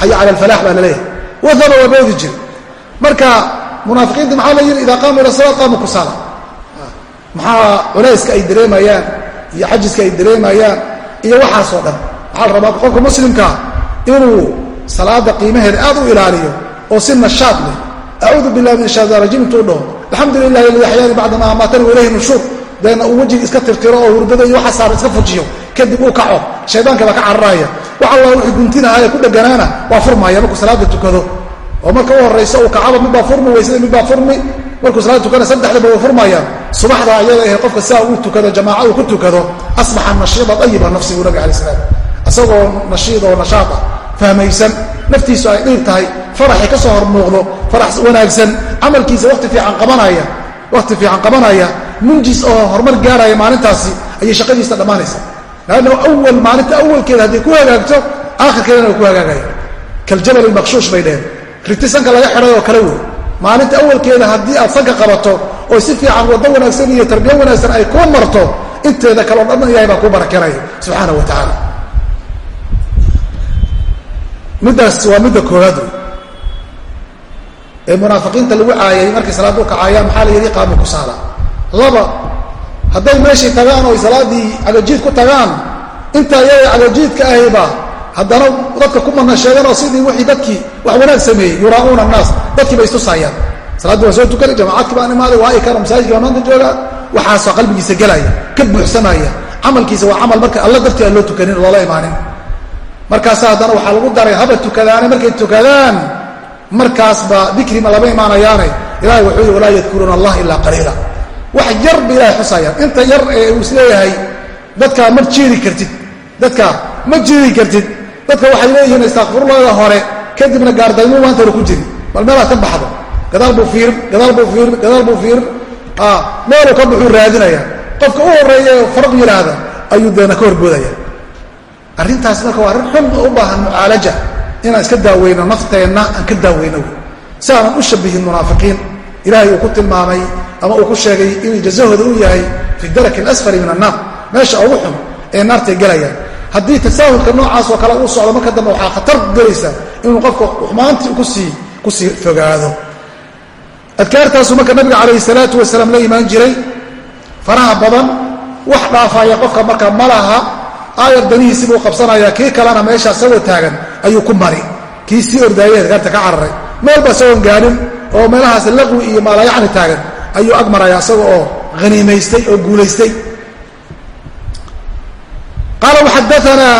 xaya cala alfalaax baa la leeyahay waaba waa boodi jiray. Marka munaafiqiinta maxaa la yidhi? Idaa qaamuu ila salaat qaamuu kusaala maxaa culayska ay dareemayaan iyo xajiska ay dareemayaan iyo waxaasoo dhan. Waxaa la rabaa qofka muslimkaa inuu salaada qiimaheeda aad u ilaaliyo oo si nashaad leh. Acuudu billahi min shaytaan rajiim intuu dhaho alxamdu lilahi aladi axyaani bacdama amaatani walayhi nushuur deena uu wejiga iska tirtiro oo hurdada iyo waxa saaran iska fujiyo. Kadib uu kaco. Shaydaanka baa ka cararaya. Wax alla wixii guntinahaye ku dheganaana waa furmaya markuu salaada tukado. Oo marka u horayso uu kacaba midbaa furmi weysada midbaa furmi markuu salaada tukana saddexdaba way furmayaan. Subaxda ayada ahe qofka siaa uu tukado jamaaca uu ku tukado asbaxa nashiida ayiba nafsi buu nabi alai salaam. Isagoo nashiid oo nashaad ah fahmaysan naftiisu ay dhiir tahay faraxii ka soo hor muuqdo farax wanaagsan camalkiisa wati fiican qabanaya wakhti fiican qabanaya munjis oo horumar gaaraya maalintaasi ayay shaqadiisa dhammaanaysa. Lanna awal maalinta awalkeeda hadday ku hagaagto aakhirkeedana way ku hagaagaya kaljabal ilmaqshuush bay dheheen riti sanka laga xidhay oo kale wey maalinta awalkeeda haddii aad sanka qabato oo si fiican waddo wanaagsan iyo tarbiya wanaagsan ay kuu marto inteeda kaleo dhan ilahay baa kuu barakenaya subxaana wa tacaala middaas waa midda koowaad ee munaafiqiinta lagu caayay markay salaaddu kacaayaan maxaa la yidhi? Qaami kusaala. Laba hadday meeshii tagaan oo ay salaaddii cagajiid ku tagaan inta iyaga cagajiidka ahayba haddana dadka ku mana sheeganoo sidii wixii dadkii wax wanaag sameeyey yuraa'uuna annaas dadkii bay istusaayaan. Saladdii waa soo tukanay jamaacadkii baan imaaday waa i kara masaajidkii baa maanta joogaa waxaasoo qalbigiisa gelaya ka buuxsamaya camalkiisa waa camal marka alla dartii aan loo tukanin oo loola imaanin. Markaasa haddana waxaa lagu daray haba tukadaane markay tukadaan markaasba dikrima lama imaanayaane. Ilahay wuxuu yii walaa yadkuruuna allah ilaa qaliila. Wax yar ba ilahay xusayaan inta yar ee uu is leeyahay dadkaa ma jiiri kartid. Dadkaa ma jiiri kartid. Dadka waxay leeyihiin istakfirulada hore kadibna gaardaymo maanta hore ku jiri. Bal meelaad ka baxdo gadaal buu fiirin gadaal buu fiirin gadaal buu fiirin meeluu ka buxuu raadinaya. Qofka u horreeya ee faraq yidhaahda ayuu deena ka horboodaya. Arrintaas marka waa arrin xun oo u baahan mucaalaja inaan iska daaweyno nafteenna aan ka daaweyno si aanan u shabihin munaafiqiin. Ilaahay uu ku tilmaamay ama uu ku sheegay inuu jazahooda u yahay fi daraki alasfali min annaar. Meesha ugu xun ee naartay gelayaan haddii tasaahulka noocaas oo kale uu socdo marka dambe waxaa khatar gelaysa inuu qofka xumaantii ku sii ku sii fogaado. Adkaartaasuu marka nabiga calayhi salaatu wasalaam la imaan jiray. Faraha badan wax dhaafaya qofka marka ma aayar danihiisibuu qabsanaya kii kalena meesha isagoo taagan ayuu ku mari. Kii sii ordaaye gaarta ka cararay. Meelba isagoon gaarin oo meelahaas laqwi iyo maalayacni taagan ayuu ag maraya isaga oo haniimaystay oo guulaystay. Qaala waxadaanaa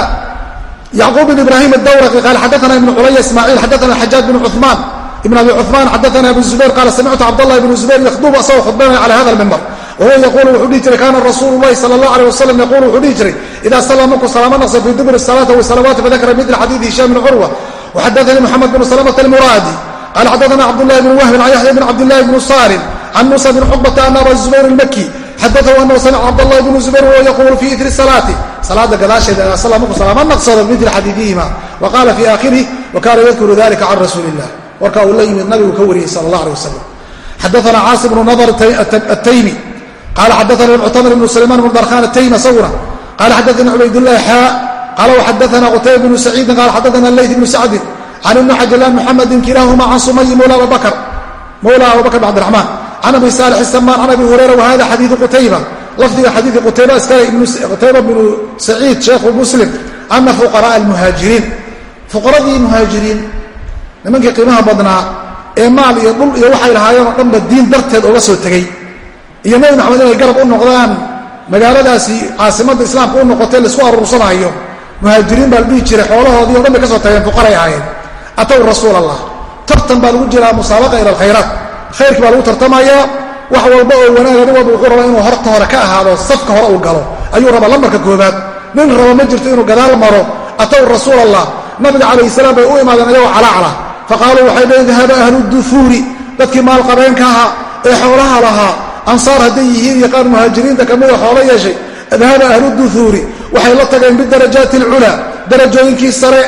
yacquub bn ibraahim adawraqi qaala xadaana ibn culaya ismaaciil xadaana xajaaj bn cumaan ibn abi cumaan xadaana ibn zubayr. Qaala samictu cabd llahi ibn zubayr yakdubu asagoo khudbanaya cala hada almimbar wahuwa yaquulu wuxuu dhihi jiray kaana rasuulu lahi sala اllah alيه wasalam yaquulu wuxuu dhihi jiray ida salla markuu salaamo naqsa fii duburi salaata wasalawaati fadakara midla xadiidi hishaam bn curwa waxadaanii moxamed bn salamata almuraadi qaala xadaana cabdullahi bn wahbin can yaxya bn cabdillahi bn salim can muusa bn cuqbata ana aba zubayr اlmaki xadaahu anahu samica cabdاllahi bn zubayr wahuwa yaquulu fii itri salaati salaada gadaasheeda ida salla markuu salaamo naqsado midla xadiidihima wa qaala fii aakhirih wa kaana yadkuru dalika can rasuuli illah warkaa uu la yimid nabigu ka wariyey sala allah aleh wasalam xadaana caasim bnu nadr ataymi qala xadaana muctamir bnu sulayman bnu darkhan ataymi isaguna qala xadaana cubaydullahi xaa qala waxadaana qutayba bnu saciidin qala xadaana leyt bnu sacdin can ibni xajilaan muxamedin kilahuma can sumayi mawla abubakr mawla abubakr bn cabdiraxmaan can abi saalix isamaan can abi hurayra wahada xadiidu qutayba lafdiga xadiidka qutayba iskale qutayba bnu saciid sheekhu muslim ana fuqara'a almuhaajiriin fuqaradii muhaajiriin nimankii qiimaha badnaa ee maal iyo dhul iyo waxay lahaayeen oo dhanba diin darteed oga soo tegey iyo nebi maxamed inay garab u noqdaan magaaladaasi caasimadda islaamka u noqotay la isku aruursanaayo. Muhaajiriin baa la dhihi jiray xoolahoodii o dhan bay ka soo tageen fuqaray ahaayeen. Ataw rasuul allah tartan baa lagu jiraa musaabaqa ila alkhayraat. Khayrkii baa lagu tartamayaa wax walba oo wanaaga nin walba wuxuu rabaa inuu horta hore ka ahaado safka hore uu galo. Ayuu rabaa lambarka koobaad nin raba ma jirto inuu gadaal maro. Ataw rasuul allah nabiga calayhi salaam bay u imaadeen ayagoo calacala faqaaluu waxay dhaheen dahaba ahlu dufuuri dadkii maalqabeenka ahaa ee xoolaha lahaa ansaar hadday yihiin iyo qaar muhaajiriinta kamida xoolo yeeshay dahaba ahlu dufuuri waxay la tageen bidarajaati alculaa darajooyinkii sare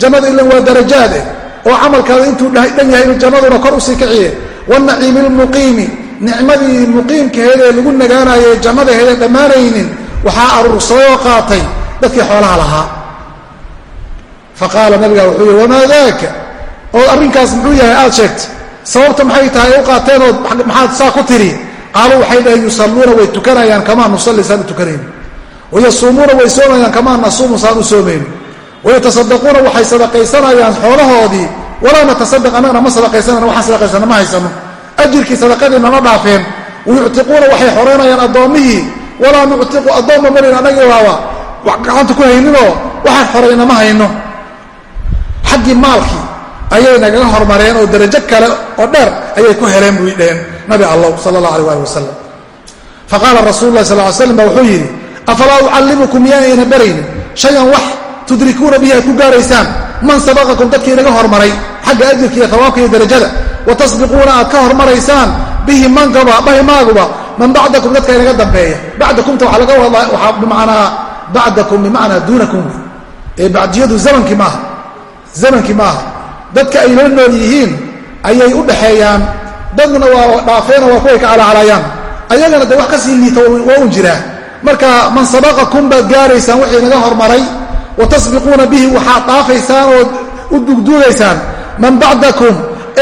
jannada ilan waa darajaad eh oo camalkaada intuu dhan yahay jannaduna kor u sii kiciye. Wanaciimi lmuqiimi nicmadii muqiimkaheed ee lagu nagaanaayey jannadaheeda dhammaanaynin waxaa aruursadayoo qaatay dadkii xoolaha lahaa. Faqaala nabiga wuxuu yihi wamaa daaka? Oo arrinkaas muxuu yahay aad sheegtay. Sababta maxay tahay u qaateenood maxaad saa ku tiri qaaluu waxay dhaheen yusalluuna way tukanayaan kamaa nusalli saan u tukanayn? Wayasuumuuna way soomayaan kamaa nasuumu saan u soomayno wayatasaddaquuna waxay sadaqaysanayaan xoolahoodii? Walaa natasadaq annagana ma sadaqaysanana waxaan sadaqaysana ma haysano. Ajirkii sadaqadii nama dhaafeen wayuctiquuna waxay xoreynayaan addoommihii walaa nuctiqu addoomma marin annagii baaba wax gacanta ku hayninoo waxaan xorayna ma hayno. Xaggii maalkii ayay nagaga hormareen oo darajo kale oo dheer ayay ku heleen buu dheheen nabi allah sala allah alay ali wasalam faqaala rasuulu lah sal slam ba wuxuu yidhi afalaa ucallimukum miyaanayna baraynin? Shayan wax tudrikuuna bihi aad ku gaaraysaan. Man sabaqakum dadkii inaga hormaray xagga ajirka iyo hawaabka iyo darajada. Wa aad ka hormaraysaan. Bihi mankaba bahimaaguba man bacdakum dadka inaga dambeeya. Bacdakumta waxaa laga wadaa waxaa bimacnaa bacdakum bimacnaa duunakum. Ee bacdiyadu zamankii maaha. Zamankii maaha. Dadka ay la nool yihiin ayay u dhaxeeyaan dadna waa dhaafeeno waa kuway ka calaacalayaan ayagana de wax ka sii liita waa un jiraa. Marka man sabaqakum baad gaaraysaan wixii inaga hormaray wa tasbiquuna bihi waxaad dhaafaysaan ood u dugduugaysaan man bacdakum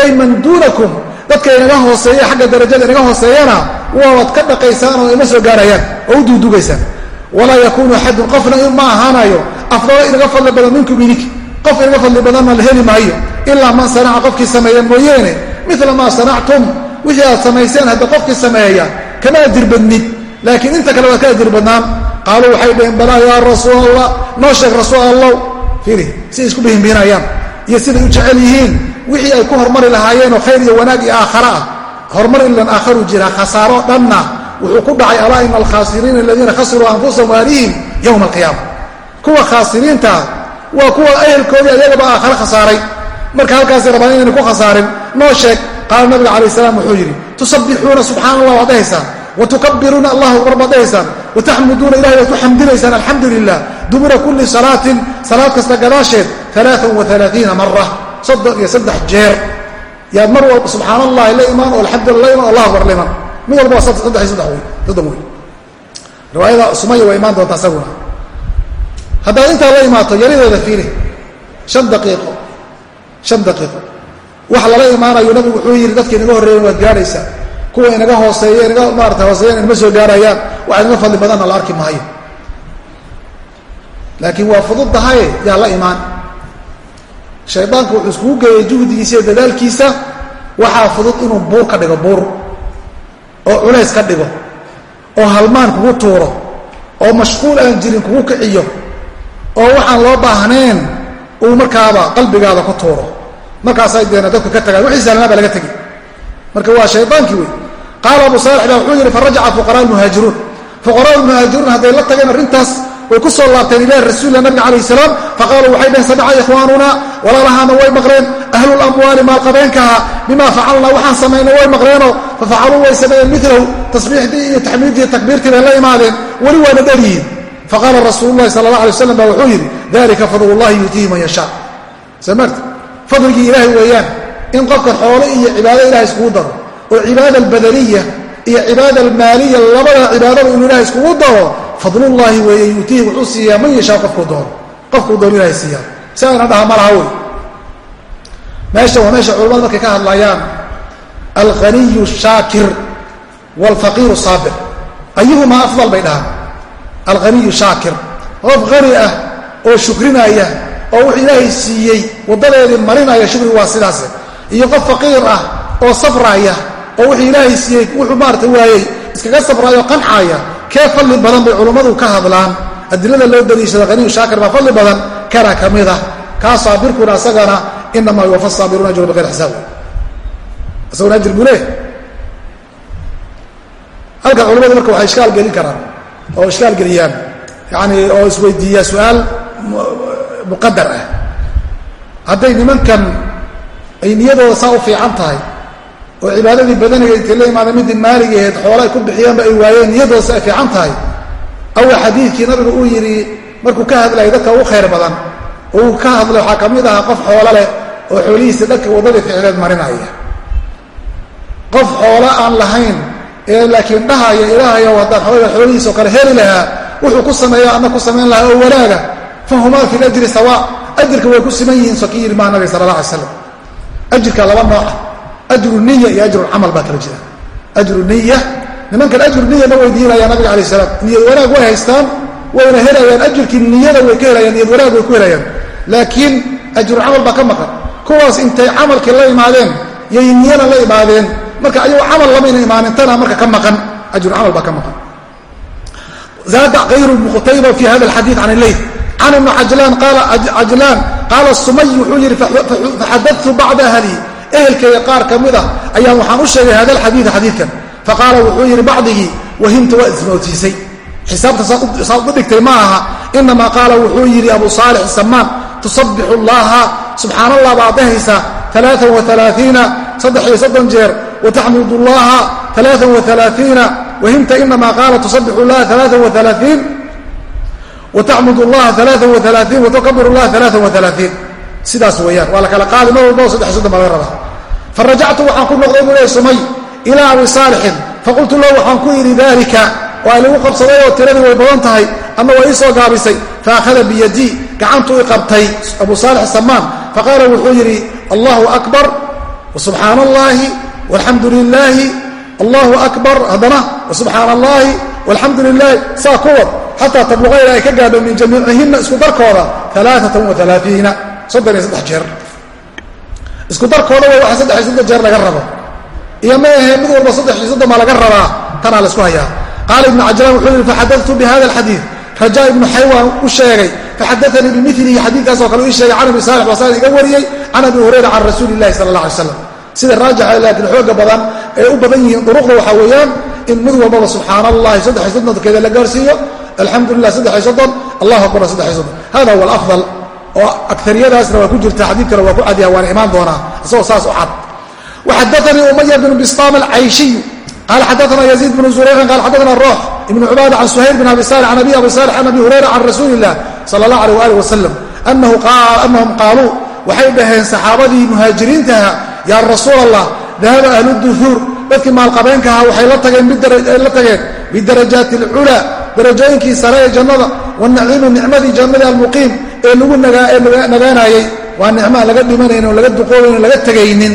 ay man duunakum dadka inaga hooseeya xagga darajada inaga hooseeyana waad ka dhaqaysaan oo ima soo gaarayaan oo u dugdugaysaan walaa yakuunu axadun qofna ma ahaanayo afdala inaga fadli badan minkum inik qof inaga fadli badanna la heli maayo ilaa man sanaca qofkii sameeya mooyeene mila maa sanactum. Wixii aad samayseen hadda qofkii sameeya kama ajir badnid laakiin inta kale waad ka ajir badnaan qaaluu waxay dhaheen balaa yaa rasuul allah noo sheeg rasuul allow fiiri siday isku bihinbihinayaan iyo siday u jecel yihiin wixii ay ku hormari lahaayeenoo khayr iyo wanaag iyo aakhara ah. Horumar ilan aakharu jira khasaaro dhanna wuxuu ku dhacay alaa ina alkhaasiriina aladiina khasiruu anfusahum waaliihim yowma waa kuwa ehelkoodii ayagaba aakhare khasaaray marka halkaasay rabaan inayna ku khasaarin noo sheeg qaala nabiga calayh salaam wuxuu yidhi tusabbixuuna subxaana allah waad dhahaysaan watukabiruuna allah akbar baad dhahaysaan wataxmuduuna ilahay waad ku xamdinaysaan alxamdu lilah dubura kulli salaatin salaad kasta gadaasheed alaaan waalaaiina mara soddon iyo saddex jeer. Yaad mar walba subxaan allahi la imaan oo alxamdulila la imaan allah akbar la imaan. Mid walba waa saddex iyo saddex wey soddon wey. Riwaayada sumaya waa imaan doonta isaguna. Haddaad intaa la imaato yaradeeda fiili shan daqiiqo shan daqiiqo. Wax lala imaanayo nabigu wuxuu yidhi dadka inaga horreeyen waad gaadhaysaa. Kuwa inaga hooseeye inaga maarata hooseeyan inama soo gaarayaan. Wax inaga fadli badanna la arki maayo. Laakiin waa fudud tahaye yaa la imaan. Shaydaanku wuxuu iskugu geeyay juhdigiisa iyo dadaalkiisa waxaa fudud inuu buur ka dhigo buur. Oo culays ka dhigo. Oo halmaan kugu tuuro. Oo mashquul aan jirin kugu kiciyo. Oo waxaan loo baahnayn uu markaaba qalbigaada ku tuuro markaasay deena dadku ka tagaan wixii saalnaa baa laga tegi marka waa shaydaankii wey qaala abu saalix baa wuxuu yidhi farajaca fuqaraa muhaajiruun fuqaraa muhaajiruun hadday la tageen arrintaas way ku soo laabteen ilahi rasuulila nabiga calayh salaam faqaaluu waxay dhaheen samica ikhwaanuna walaalahaana way maqleen ahlulamwaali maalqabeenkaha bimaa facalnaa waxaan samaynay way maqleenoo fafacaluu way sameeyeen milahu tasbiixdii iyo taxmiidtii takbiirtii bay la imaadeen weli waana dheryihiin faqaala rasuululahi sala allah alay waslam ba wuxuu yidhi dalika fadlullahi yuutiihi man yashaa. Samarta fadligii ilaahay weeyaan in qofka xoole iyo cibaado ilahay iskugu daro oo cibaada albadaniya iyo cibaada almaaliya labada cibaadada inuu ilahay iskugu daro fadlullaahi weeye yuutiihi wuxuu siiyaa man yashaa qofkuu doono qofkuu doono ilahay siiyaa. Si dhaha ma wey meesha waa meesha culamadu markay ka hadlayaan alghaniyu shaakir waalfaqiiru saabir. Ayuhumaa afdal bay dhahaan alghaniyu shaakir. Qof hani ah oo shukrinaya oo wuxuu ilaahay siiyey waddadeedii marinaya shukri waa sidaas. Iyo qof faqiir ah oo safraaya oo wuxuu ilaahay siiyey wuxuu maarata waayey iskaga safraayoo qancaya kee fadli badan bay culummadu ka hadlaan. Adilada loo daliishada haniyu shaakir baa fadli badan kana ka mid ah. Kaa saabirkuna asagana inamaa yuwafa saabiruuna ajru bigayr xisaab. Isaguna ajir buu leeyahy halkan culamadu marka waxay ishkaal gelin karaan oo ishkaal geliyaan. Yani oo isweydiiyaa su'aal muqadar ah. Hadday nimankan ay niyadooda saa u fiican tahay oo cibaadadii badaniga intay la imaada midii maaligaheed xoola ay ku bixiyaanba ay waayeen niyadooda ay fiican tahay awa xadiidkii nabigu uu yidhi markuu ka hadlayay dadka ugu khayr badan oo uu ka hadlay waxaa ka mid ahaa qof xoolo leh oo xoolihiisa dhanka waddadii ficleed marinaya. Qof xoolo aan lahayn ee laakiin dhahaya ilaahayow haddaan xooga xoolihiisao kale heli lahaa wuxuu ku sameeya ama ku samayn lahaa oo wanaaga fahumaa fi lajri sawa ajirka way ku siman yihiin soo ki yidhi maa nabiga sala allah alay slam ajirka laba nooca ajru niya iyo ajru camal baa kala jira ajru niya nimankan ajru niya ma weydiinaya nabiga alayh salaam niyad wanaag way haystaan wayna helayaan ajirkii niyada way ka helayaan niyad wanaag way ku helayaan laakiin ajru camal baa ka maqan kuwaas intay camalkii la imaadeen yay niyana la imaadeen marka ayagoo camal lamayna imaanin tana marka ka maqan ajru camal baa ka maqan zaada kayru muqtayba fi hada alxadiid can illeyl can ibni cajlaan qaala sumay wuxuu yidhi faxadatu bacda ahli ehelkayga qaar ka mid ah ayaan waxaan u sheegay hada alxadiida xadiidkan faqaala wuxuu yidhi bacdigii wahimta waa ismoodsiisay xisaabta saad u dhigtay ma aha inamaa qaala wuxuu yidhi abu saalix samaan tusabixu llaha subxaan allah baad dhahaysaa alaaan waalaaiina saddex iyo soddon jeer wataxmud llaha alaaan waalaaiina wahimta inamaa qaala tusabixu llaha alaaan waalaaiin wataxmud llaha alaaan waalaaiin watukabir llaha alaaan waalaaiin sidaas weeyaan waa la kala qaadi mar walbao saddex soddon baa laga rabaa farajactu waxaan ku noqday buu leey sumay ilaa abi saalixin faqultu lahu waxaan ku idhi dalika waa lagu qabsaday oo tiradii way badan tahay ama waa ii soo gaabisay faakhada biyadii gacantuu i qabtay abu saalix samaan faqaala wuxuu yidhi allahu akbar wasubxaana allaahi walxamdu lilaahi allahu akbar haddana wasubxaana allaahi walxamdu lilaahi saa ku wad xataa tabluqa ay ka gaadho min jamiicihina isku darkooda alaaatan waalaaiina soddon iyo saddex jeer isku darkooda way waxa saddex iyo soddon jeer laga rabo iyo ma ahe mid walba saddex iyo soddon baa laga rabaa tanaa laysku hayaa qaala ibnu cajlaan wuxuu yihi faxadatu bihada alxadiid rajaa ibnu xaywaan u sheegay faxadaanii bimilihi xadiidkaasoo kale ii sheegay can abi saalix wasaal iga wariyey can abi hurayra can rasuuli illahi sala allah alay slam sida raajixa laakiin xooga badan ee u badan yihiin duruqda waxaa weeyaan in mid walbaba subxaana allahi saddex iyo soddonkeeda la gaarsiiyo alxamdu lilah saddex iyo soddon allahu akbar saddex iyo soddon. Hada huwa alafdal oo akariyadaasna waa ku jirta xadiidkana waa ku cadiya waana imaan doonaa. Isagoo saas u cad. Waxadaanii umaya bnu bistaam alcayshiyu qala xadaana yaziid bnu zurayrin qala xadaana roox ibnu cubaada can suhayr bin abi salix can abi abi salix can abi hurayra can rasuuli illah sala allah aleh waalih wasalam anahum qaaluu waxay dhaheen saxaabadii muhaajiriintaha yaa rasuul allah dahaba ahlu duhuur dadkii maalqabeenkaha waxay la tageen bidarajaati alculaa darajooyinkii sare ee jannada wanaciimi nicmadii jannadii almuqiim ee lagu nagaanayey waa nicmaa laga dhimanayn oo laga duqoobayn laga tegaynin.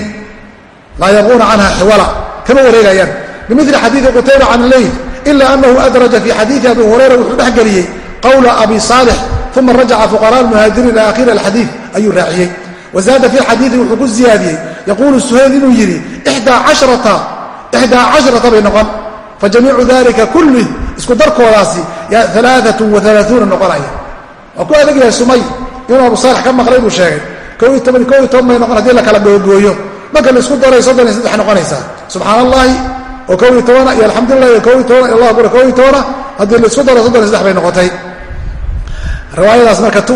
Laa yabquuna canha xiwala. Kama wareegayaan. Bimili xadiidi qutayba can leyl ila anahu adraja fi xadiidi abi hurayra wuxuu dhex geliyey qowla abi saalix uma rajaca fuqaraa muhaajiriin ila akhiri alxadiid ayuu raaciyey. Wazaada fi xadiidi wuxuu ku ziyaadiyey yaquulu suhayl inuu yidhi ixdaa casharata bay noqon. Fajamiicu dalika kulli isku darkoodaasi alaaatun waalaauuna noqonaya. Waa ku adag yahay sumay inuu abu saalex ka maqlay buu sheegay. Ko iyo toban ko iyo toban bay noqon haddii la kala googooyo marka la isku daray soddon iyo saddex noqonaysaa subxaan allahi oo ko iyo tobana iyo alxamdulilah iyo ko iyo toban allah akbar ko iyo tobana haddii la isku daro soddon iyo saddex bay noqotay. Riwaayadaas marka tu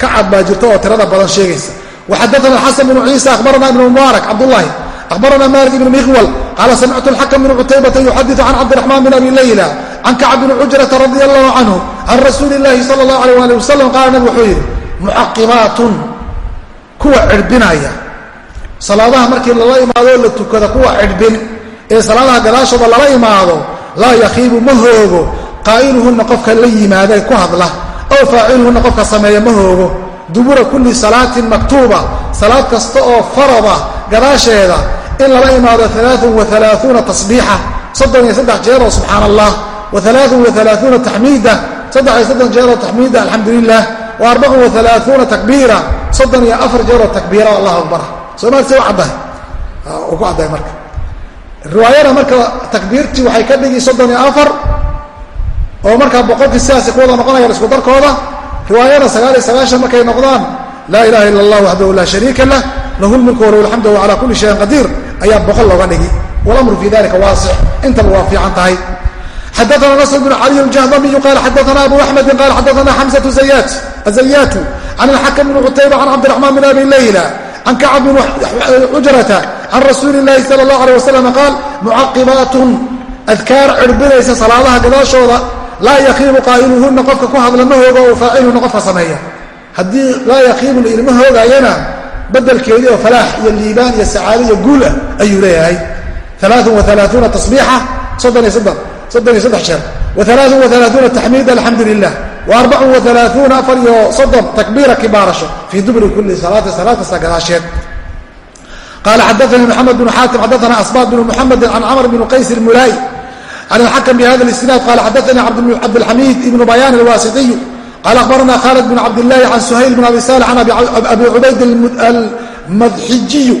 ka cad baa jirta oo tirada badan sheegaysa. Waxadaana xasan bnu ciisa akhbarana ibnu mubaarak cabdullahi. Akhbarana malik ibnu miqwal qaala samictu alxakam bnu cutaybata yuxadiu can cabdiraxmaan bin abi layla can kacb bni cujrata radi allahu canhu can rasuuli llahi sala allahu alayh ali wasalam qaala nabig wuxuu yidhi mucaqibaatun kuwa cirbinaya salaadaha markii lala imaado la tukada kuwa cirbin ee salaadaha gadaashooda lala imaado laa yakhiibu ma hoogo qaa'iluhunna qofka la yimaada ku hadla aw faaciluhunna qofka sameeya ma hoogo dubura kulli salaatin maktuuba salaad kasta oo farada gadaasheeda in lala imaado alaaun waalaauuna tasbiixa soddon iyo saddex jeeroo subxaan allah wa alaaun waalaauuna taxmiida saddex iyo soddon jeeroo taxmiida alxamdu wa arbacun waalaauuna takbiira soddon iyo afar jeeroo takbiira allahu akbar. Soomaalisi u caddahay? U ku caddahay marka. Riwaayada marka takbiirtii waxay ka dhigi soddon iyo afar oo markaa boqolkii sidaasi ku noqonayaan isku darkooda riwaayada sagaal iyo sagaashan markay noqdaan laa ilaha ila allah waxdahu laa shariika lah lahu lmulku walahu alxamdu wa calaa kulli shayin qadiir ayaa boqol looga dhigi walamru fi dalika waasix intaba waa fiican tahay xadaana nasr bn caliy aljahdamiyu qaala xadaana abu axmedin qaala xadaana xamsatu zayaatu can alxakam bn cutayba can cabdiraxmaan bin abi layla can kacab bin cujrata can rasuuli اlahi sala اllah alيh wasalam qaal mucaqibaatun adkaar cirbinaysa salaadaha gadaashooda laa yakiibu qaa'iluhunna qofka ku hadla ma hoogo oo faaciluhunna qofka sameeya haddii laa yakiibu ilma hoogaayana bedelkeedii oo falaax iyo liibaan iyo sacaado iyo guul ah ayuu leeyahay. Alaaun waalaauuna tasbiixa soddon iyo saddex jeer. Wa alaaun waalaauuna taxmiida alxamdu lilah wa arbacun waalaauuna afar iyo soddon takbiira kibaarasho fii dubri kulli salaati salaad kasta gadaasheed qala xadaanii mxamed bn xaatim xadaana asbaad bn muxamedi can camr bn qays ilmulaayi can ilxakm bhada isnaad qala xadaanii cabdilxamiid ibnu bayaan alwaasitiyu qaal abarana khaalid bn cabdilaahi an suhayl bn abi salix an abi cubayd almadxijiyu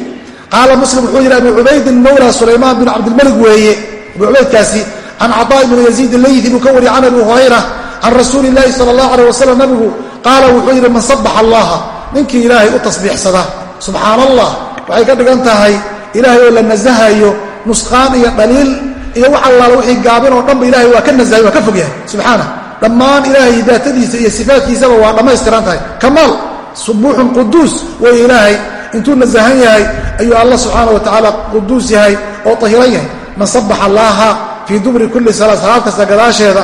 qaala muslim wuxuu yidhi abi cubaydin mawla sulaymaan bin cabdilmalik weeye abi cubaydkaasi can cataa ibn yaziid laydi buu ka wariyay can abi hurayra can rasuuli illaahi sala allah aleh wasalam nabigu qaala wuxuu yidhi man sabaxa allaha ninkii ilaahay u tasbiixsada subxaan allah waxay ka dhigan tahay ilaahay oo la nasahayo nusqaan iyo dhaliil iyo wax allaala wixii gaabin oo dhanba ilahay waa ka nasahay waa ka fogyahay subxaanah dhammaan ilaahay daatadiisa iyo sifaatkiisaba waa dhammaystiran tahay. Kamaal subuuxun quduus way ilaahay intuu nasahan yahay ayuu alla subxaana wa tacaala quduus yahay oo tahiran yahay. Man sabax allaaha fii dubri kulli salaad salaad kasta gadaasheeda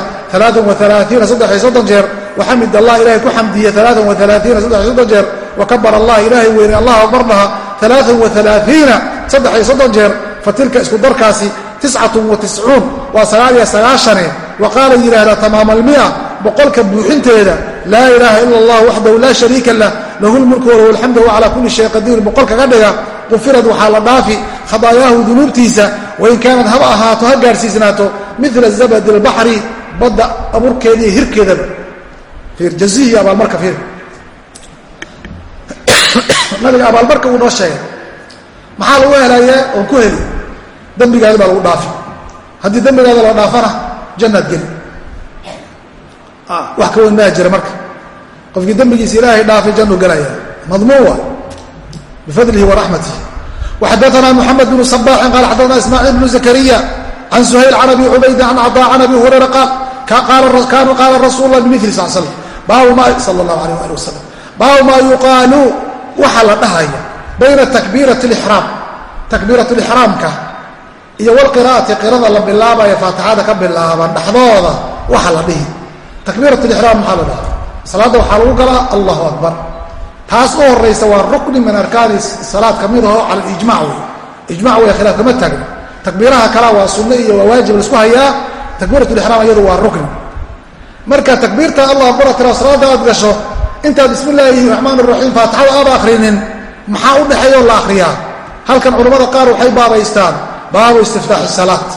soddon jeer waxamid allah ilahay ku saddexiy soddon jeer wakabar allah ilaahay weynay allah akbar dhaha alaaan waalaaiina saddexiyo soddon jeer fatilka isku darkaasi tiscatun wa tiscuun waa sagaal iyo sagaashane wa qaala yidhaahdaa tamaamalmia boqolka buuxinteeda laa ilaaha ila allah waxdahu laa shariika lah lahu lmulku walahu alxamdu wa calaa kulli shay qadiir boqol kaga dhiga qufirad waxaa la dhaafi khadaayaahu dunuubtiisa wain kaanad haba ahaato ha gaadhsiisnaato mila zabadi albaxri badda abuurkeeda iyo hirkeedaba. Jazihi abaalmarka fiir. Nabiga abaalmarka uu noo sheegay maxaa lagu helaye oon ku heli dembigaadi baa lagu dhaafi. Haddii dembigaada la dhaafana jannaad geli. Wax ka weyn maa jira marka. Qofkii dembigiisa ilaahay dhaafay jannuu gelaya madmuun waay bifadlihi wa raxmatihi waxadaana muxamed bnu sabaaxin qaala xadaana ismaaciil bnu zakariya can suhayl can abi cubaydin can cadaa can abi hurayra qaal qaala rasuul lah bimili sal slam baabu ma sal allahu alayh ali wasalam baabu maa yuqaalu waxa la dhahaya bayna takbiirati lixraam takbiirat lixraamka iyo walqiraa'ati qirada la bilaabaya faatixada ka bilaaban dhexdooda waxa la dhihi. Takbiirat lixraam maxaa la dhahaa? Salaadda waxaa lagu galaa allahu akbar. Taas u horaysa waa rukni min arkaani salaad ka mid aho cala wey ijmac wey khilaaf kama taagno takbiiraha kalea waa sunno iyo waa waajib la isku hayaa takbiirat lixraam iyadu waa rukni. Marka takbiirta allah akbar tira salaada aad gasho intaad bismi raxmaan raxiim faatixada aada akrinin maxaa u dhexeeya oo la akriyaa halkan culammada qaar waxay baabaystaan baabu istiftaaxi salaat.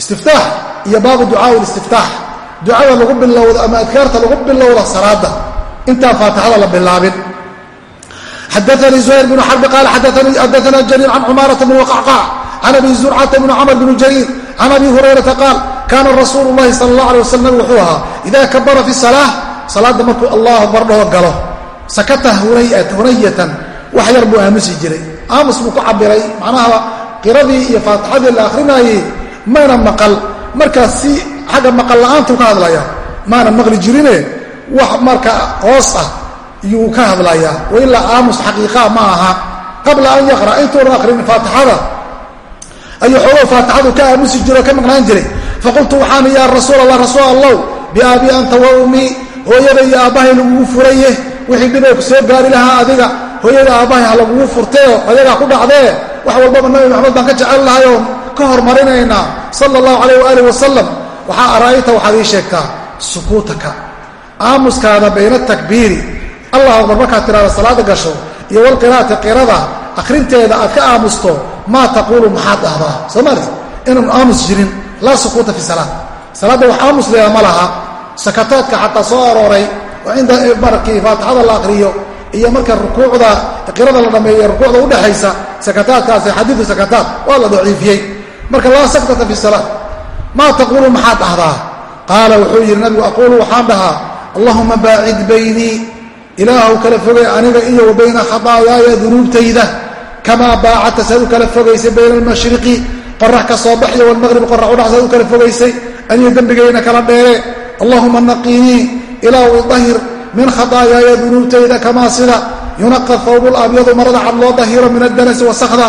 Istiftaax iyo baabu ducaai listiftaax ducada lagu bilowdo ama adkaarta lagu bilowda salaada intaan faatixada la bilaabin. Xadaanii zuhayr bnu xarbi qaala xadaana jariir can cumaarata bn waqacqac can abi zurcata bn camr bn jariir can abi hurayrata qaal kaana rasuulu llahi sala allah alay wasalam wuxuu ahaa idaa kabara fi salaa salaadda markuu allah akbar dhaho galo. Sakata hunayatan wax yar buu aamusi jiray. Aamus buu ku cabiray macnaha qiradii iyo faatixadii la akrinaayey mana maqal. Markaas si xagga maqal la'aantuu ka hadlaya maana maqli jirine wax marka hoos ah yuu ka hadlayaa wailaa aamus xaqiiqaa ma aha. Qabla an yaqra intuuna akrin faatixada ayuu xoogo faatixadu ka aamusi jiro ka maqnaan jiray. Faqultu waxaan yaa rasuul allah rasuul allow biaabi anta wa ummii hooyada iyo aabbahay lagugu furaye wixii dhibay ku soo gaari lahaa adiga hooyada aabbahay ha lagugu furteeo ayagaa ku dhacdee wax walbaba nabi maxamed baan ka jecel lahay oo ka hormarinaynaa sala allahu calayh waaalih wasalam waxaa ara'ayta waxaad ii sheegtaa sukuutaka aamuskaada bayna takbiiri. Allah akbar markaad tidhahda salaada gasho iyo walqiraa'ati qirada akhrinteeda aad ka aamusto maa taquulu maxaad dhahdaa? Soo maarti inaan aamus jirin laa sukuuta fi salaad. Salaadda wax aamus leeda ma laha. Sakataadka xataa soo arooray oo cinda markii faatixada la akriyo iyo marka rukuucda qirada la dhameeyo rukuucda udhexaysa sakataadkaasi xadiidu sakataad waa la daciifiyey. Marka laa saktata fi salaad maa taquulu maxaad dhahdaa? Qaala wuxuu yidhi nabigu aquulu waxaan dhahaa allahuma baacid baynii ilaahu kala fogay aniga iyo wa bayna khataayaaya dunuubtayda kamaa baacadta saad u kala fogaysay bayna almashriqi qorax ka soo baxyo walmaqrib qorax udhax saad u kala fogaysay aniga dembigayna kala dheere allahuma naqiinii ilaahu idahir min khataayaaya dunuubtayda kamaa sida yunaqa thawbul abyadu marada cad loo dahiro min addanasi wasakda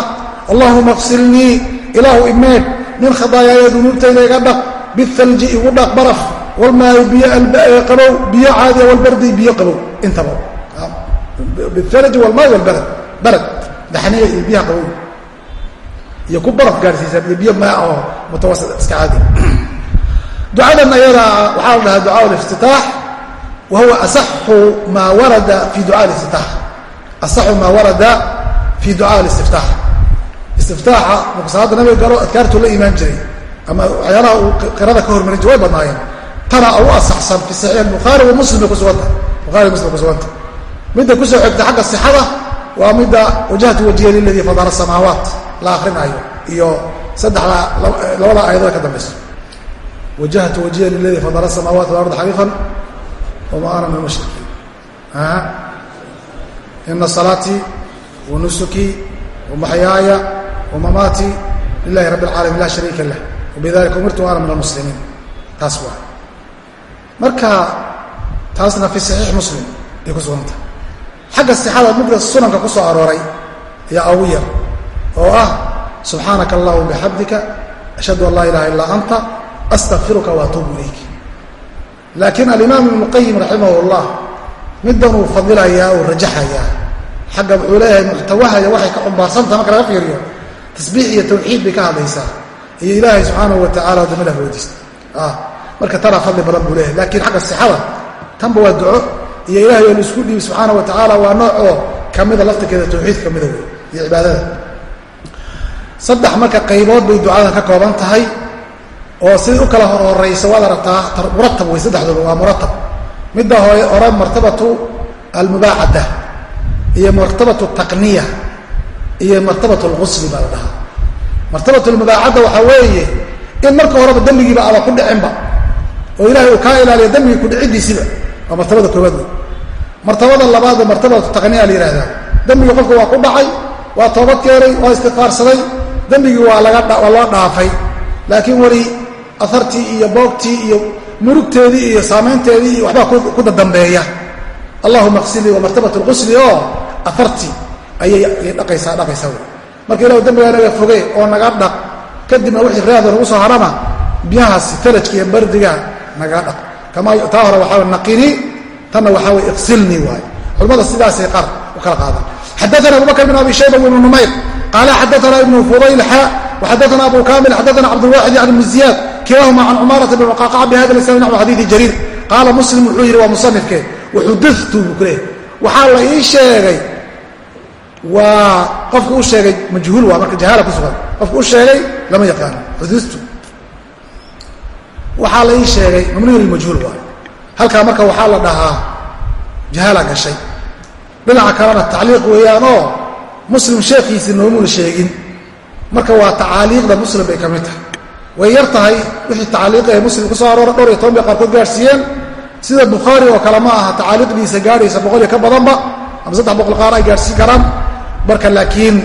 allahuma qsilnii ilaahu imeedh min khataayaaya dunuubtayda iga dhaq bialji igu dhaq baraf walmaayo biyo qabow biyo caadiya walbardi biyo qabow intaba bialji walmaayo walbarad barad daxniya iyo biyaha qabow. Iyo ku baraf gaadhsiisan iyo biyo maa oo mutawasit iska caadi. Ducadan ayada waxaa la dhahaa ducaa liftitaax wa huwa asaxu maa warada fi ducaa liftitaax asaxu maa warada fi ducaa listiftaax istiftaaxa marku salaada nabiga galo adkaartuu la imaan jiray ama waxyaalaha uu qirada ka hormarin jir way badnaayeen tana u asaxsan fi saxiix bukhaari wa muslim bay kusuganta bukhari muslim bay kusuganta midda ku soo xigta xagga sixada waa midda wajahtu wajiya liladii fadala samaawaat la akrinaayo iyo saddexda labada aayadood ka dambayso wajahtu wajiya liladii fadala samaawaat walard xaniifan salaatii wa nusukii wa maxyaaya wa mamaatii lilahi rabbi alcalamin la shariika lah wabidalika umirtu ana min almuslimiin taas waa marka taasna fi saxiix muslim ay ku sugantah xagga sixada midda sunanka ku soo arooray ayaa ugu yar oo ah subxaanaka allahuma bixamdika ashhadu an laa ilaha illaa anta astaqfiruka waatuubu ilayk laakiin alimaam ibnu qayim raximah llah middan uu fadilayaa uu rajaxayaa xagga wuxuu leeyahay muxtawahaya waxay ka cumbaarsantaha marka laga fiiriyo tasbiix iyo tawxiid bay ka hadlaysaa. Iyo ilaahay subxaanahu wa tacala damada hoodiista marka tanaa fadli badan buu leeyahay. Laakiin xagga sixada tanba waa duco iyo ilahay oo la isku dhiibi subxaana wa tacaala waa nooc oo kamida laftirkeeda tawxiid kamida wey iyo cibaadada. Saddex marka qaybood bay ducadan ka kooban tahay oo siday u kala horeysa waad aragtaa muratab wey saddexdooba waa muratab midda hore martabatu almubaacada iyo martabatu taqniya iyo martabatu lqusli baa la dhahaa. Martabatu lmubaacada waxaa weeye in marka horeba dembigiiba aada ku dhicinba oo ilahay uu kaa ilaaliya dembigii kudhicidiisiba waa martabada koobaad wey martabada labaadba martabatu taqniya la yihahdaa dembigii qofka waa ku dhacay waa toobad keenay waa istiqaarsaday dembigii waa laga waa loo dhaafay. Laakiin weli ahartii iyo boogtii iyo murugteedii iyo saamaynteedii iyo waxbaa ku dadambeeya. Allahuma qsilii waa martabat lqusli oo ahartii ayay dhaqaysaa dhaqaysaa wey. Marka ilahu dembigaa naga foge oo naga dhaq. Kadibna wixii reado nagu soo harana biyahaasi talajka iyo bardiga naga dhaq. Kama taa hore waxaa naqini tanna waxaa way iqsilnii waay. Culamada sidaasay qaar u kala qaadaan. Xadaana abubakr bn abi shayba ibnu numayr qaala xadaana ibnu fudayl xa xadana abu kamil xadana cabdاlwaxid yani bn ziyaad kilahuma can cumaarata bn waqaca bihada isnad naxw xadiidi jariir qaala muslim wuxuu yidhi waa musanifkee waxudatu buu ku leeyahy waxaa la ii sheegay waa qofka u sheegay majhuul waa marka jahaala ku sugan qofka u sheegay lama yaqaano xuduustu waxaa la ii sheegay mamnuun lmajhuul waay halkaa marka waxaa la dhahaa jahaala gashay dhinaca kalena tacliiq weeyaanoo muslim sheekiisi noomuna sheegin marka waa tacaaliiqda muslim bay ka mid tahay. Way yar tahay wixii tacliiqa ee muslim ku soo aroora dhowr iyo toban bay qaarkood gaadhsiiyeen. Sida bukhaari oo kale ma aha tacaaliiqdiisa gaadhaysa boqol iyo ka badanba ama saddex boqol qaar ay gaadhsiin karaan. Marka laakiin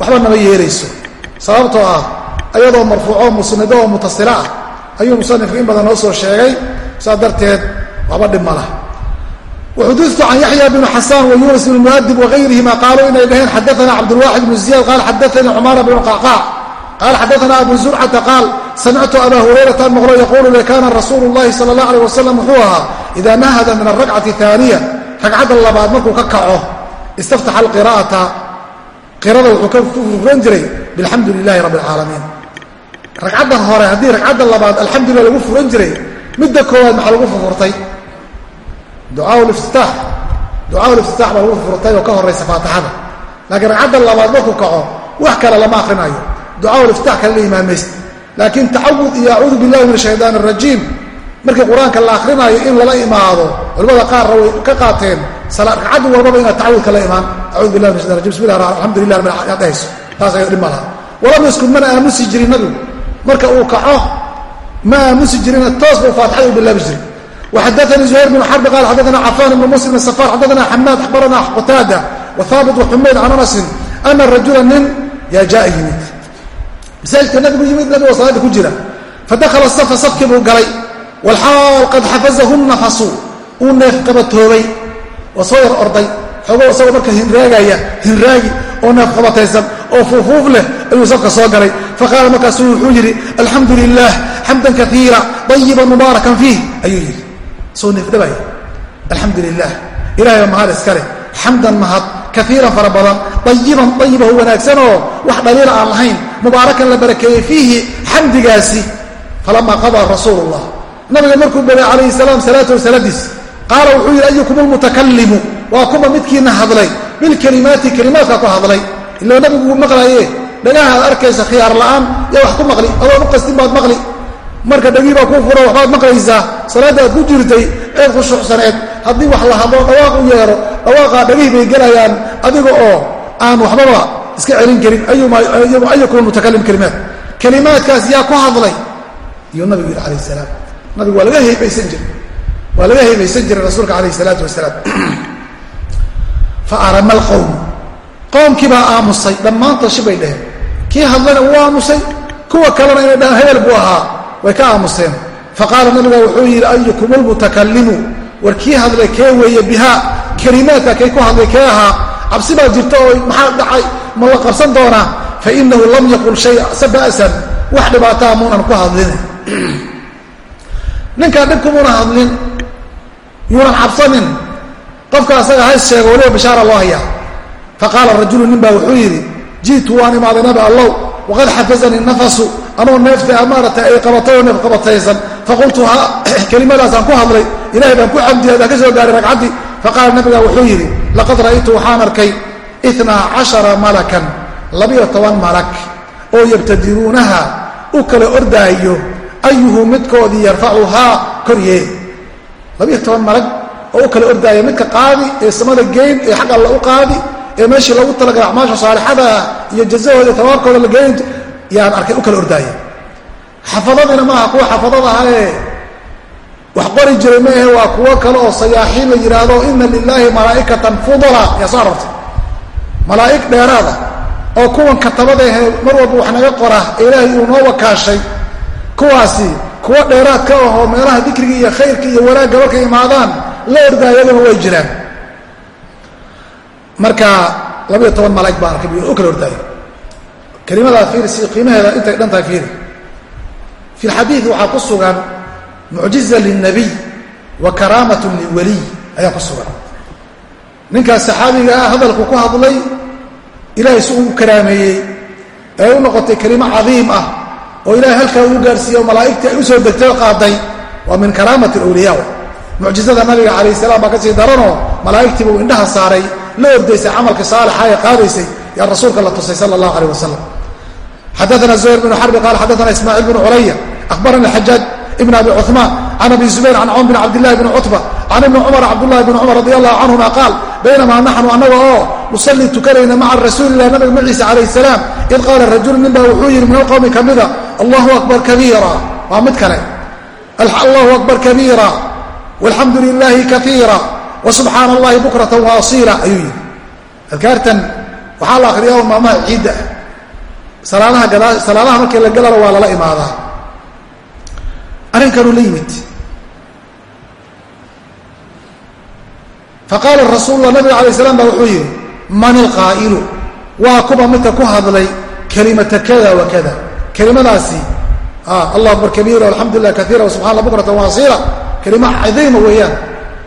waxba nama yeelayso sababtoo ah ayadoo marfuuco musnado oo mutasila ah ayuu musanifku in badan noo soo sheegay. Saas darteed waxba dhib ma lah waxuditu can yaxya bn xasan wa yunas bn muadib wagayrihima qaaluu inay dhaheen xadaana cabdulwaxid bn ziyad qaal xadaanii cumaara bn qacqac qaal xadaana abu zurcata qaal samictu aba hurayrata an maqlo yaquulu le kaana rasuulu llahi sala allah aleyh wasalam wuxuu ahaa idaa nahada min alragcati aaniya ragcadda labaad markuu ka kaco istaftaxa alqira'ata qirada wuxuu ka furan jiray bilxamdu lilahi rabbi alcaalamiin ragcadda hore haddii ragcadda labaad alxamdulilah lagu furan jiray midda koowaad maxaa lagu fufurtay ducaa liftitaax ducaa liftitaax baa lagu furtay oo ka horaysa faatixada. Laakiin ragcadda labaad markuu kaco wax kale lama akrinaayo ducaa liftitax kale la imaamayst laakiin tacawud iyo acuudu billahi min ashaytaan arajiim markii qur'aanka la akrinaayo in lala imaado culimada qaarna way ka qaateen ragcaddu walbaba inaad tacawudka la imaan. Acudu billahi min shaytan rajim bismillah alxamdulilah rabbil aad dhahayso taas ayaa dhib ma walam yaskun mana aamusi jirin nabigu marka uu kaco ma aamusi jirina toos buu faatixada u bilaabi jiray وxadثnي زهير بن xرب qال xadثna cفان بن مسلم السفاr xadثna xmاad أخبرna qتاadة وثابت وxumayd can أنس أنa رaجuلa nin yaa jaa yimid masaajidka nabigu yimid nabigoo salaada ku jira fadakla الصفa safkii buu galay wاlxaal qad xafaزahu النفsu uu neef qabatoobay waa soo yar orday xoogo isagoo marka hinraagaya hinraagi oo neef qabataysan oo fuufuuf leh ayuu safka soo galay faqaala markaasu wuxuu yidhi alxamdu lilah xamdan kaiira طayiba mubaarakan fiih ayuu yidhi soo neefdhabaya alxamdu lilah ilahay baa mahad iska leh. Xamdan mahad kaiiran fara badan ayiban ayibahu wanaagsanoo wax dhaliila aan lahayn mubaarakan la barakeeyey fiihi xamdigaasi. Falamaa qadaa rasuulu llah nabiga markuu bagay calayhi salaam salaatahu salaadiis qaala wuxuu yidhi ayukum lmutakalimu waa kuma midkiina hadlay. Bilkelimaati kelimaadkaa ku hadlay. Ila nabigu wuu maqlaye dhagaha arkaysa khiyaar la'aan yaa wax ku maqli. Adoon u qastin baad maqli marka dhagii baa kuu furo waxbaad maqlaysaa. Salaadda aad ku jirtay eed khushuucsaneed haddii wax la hadlo dhawaaq u yeero dhawaaqaa dhagihii bay gelayaan adiga oo aan waxbaba iska celin karin ayukum mutakalim kelimaad kelimaadkaas yaa ku hadlay. Iyuu nabigu yidhi calayh salaam. Nabigu waa laga heybaysan jiray. Waa laga heybaysan jiray rasuulka calayh salaatu wasalaam. Fa arama alqowmu qoomkii baa aamusay. Dhammaantood shibay dheheen kii hadlayna wuu aamusay. Kuwa kalena inay dhahaan hebel buu ahaa way ka aamuseen. Faqaala nabiga wuxuu yidhi ayukum lmutakalimu war hadlay kee weeye bihaa kelimaadka kay ku hadlay kee ahaa? Cabsi baa jirta oo maxaa dhacay? Ma la qabsan doonaa? Fainahu lam yaqul shaya ba'san wax dhibaataa muunan ku hadlin. Ninkaan dhibkumuuna hadlin yuunan cabsanin. Qofka asaga hays sheego waliba bishaara loo hayaa faqaala rajulu nin baa wuxuu yidhi ji'tu waan imaaday nabi allow waqad xafazanii nafasu anoo neefta maarata ay qabatay oo neef qabataysan. Faqultu kelimadaasaan ku hadlay. Ilahay baan ku xamdiyay baan ka soo gaaray ragcaddii faqaala nabiga wuxuu yidhi laqad ra'aytu waxaan arkay inaa cashara malakan labiyo toban malak oo yabtadiruunaha u kala ordaayo ayuhu midkoodii yarfacuhaa koryee labiyo toban malag oo u kala ordaaya midka qaadi ee samada geyn ee xag alla u qaadi ee meeshii lagu talagalay acmaasha saalixada iyo jazahooda tabaarkooda la geyn yaan arkay u kala ordaaya. Xafadadiina maaha kuwa xafadad aha ee wax qori jiray maahe waa kuwo kale oo sayaaxiin la yidhaahdo ina lilaahi malaa'ikatan fudala. Yaa soo arortay malaa'ig dheeraada oo kuwan katabada ahe mar walba wax naga qora ilaahay uu noo wakaashay. Kuwaasi kuwo dheeraad ka ahoo meelaha dikriga iyo khayrka iyo wanaagga markay imaadaan la ordaayaduna way jiraan. Marka labayo toban malaa'ig baan arkay u kala ordaaya kelimadaa fiiri si qiimaheeda intay dhan tahay fiiri. Fi lxadiidi waxaa ku sugan mucjiza lilnabiy wa karaamat liwaliy ayaa ku sugan. Ninkaas saxaabiga ah hadalku ku hadlay ilaahay si uu karaameeyey ee u noqotay kelimo cadiim ah oo ilahay halkaa uu gaarsiiye o malaa'igtii ay u soo degtay o qaaday waa min karaamat alawliyaa. Mucjizada nabiga calayh salaam baa ka sii daranoo malaa'igtiiba uu indhaha saaray la ordaysay camalkii saalixa ee qaadaysay yaa rasuulka la tusay sala allahu aleyh wasalam xadaana zuhayr bnu xarbi qaala xadaana ismaaciil bnu culaya akhbarana xajaaj ibn abi cuثmaan can abi zubayr can cawm bn cabdillahi bni cutba can ibni cumar cabdullahi bni cumar radi allahu canhuma qaal baynamaa naxnu annaga oo nusallii tukanayna maca rasuulilah nabiga maciisa calayh salaam id qaala rajulu nin baa wuxuu yidhi min alqowmi ka mida allahu akbar kabiira waa mid kale allahu akbar kabiira walxamdu lilaahi kaiira wa subxaana allahi bukratan wa asiila ayuu yidhi adkaartan waxaa la akhriyaa maalmaha ciidda ah salaadaha markii la galana waa lala imaadaa. Arrinkanuu la yimid. Faqaala rasuulula nabiga alay slam baa wuxuu yidhi man ilqaa'ilu waa kuba midka ku hadlay kelimata kada wa kada. Kelimadaasi allah akbar kabiira alxamdu lilah kaiira subxana allah bukratan waasiila kelima cadiima weeyaan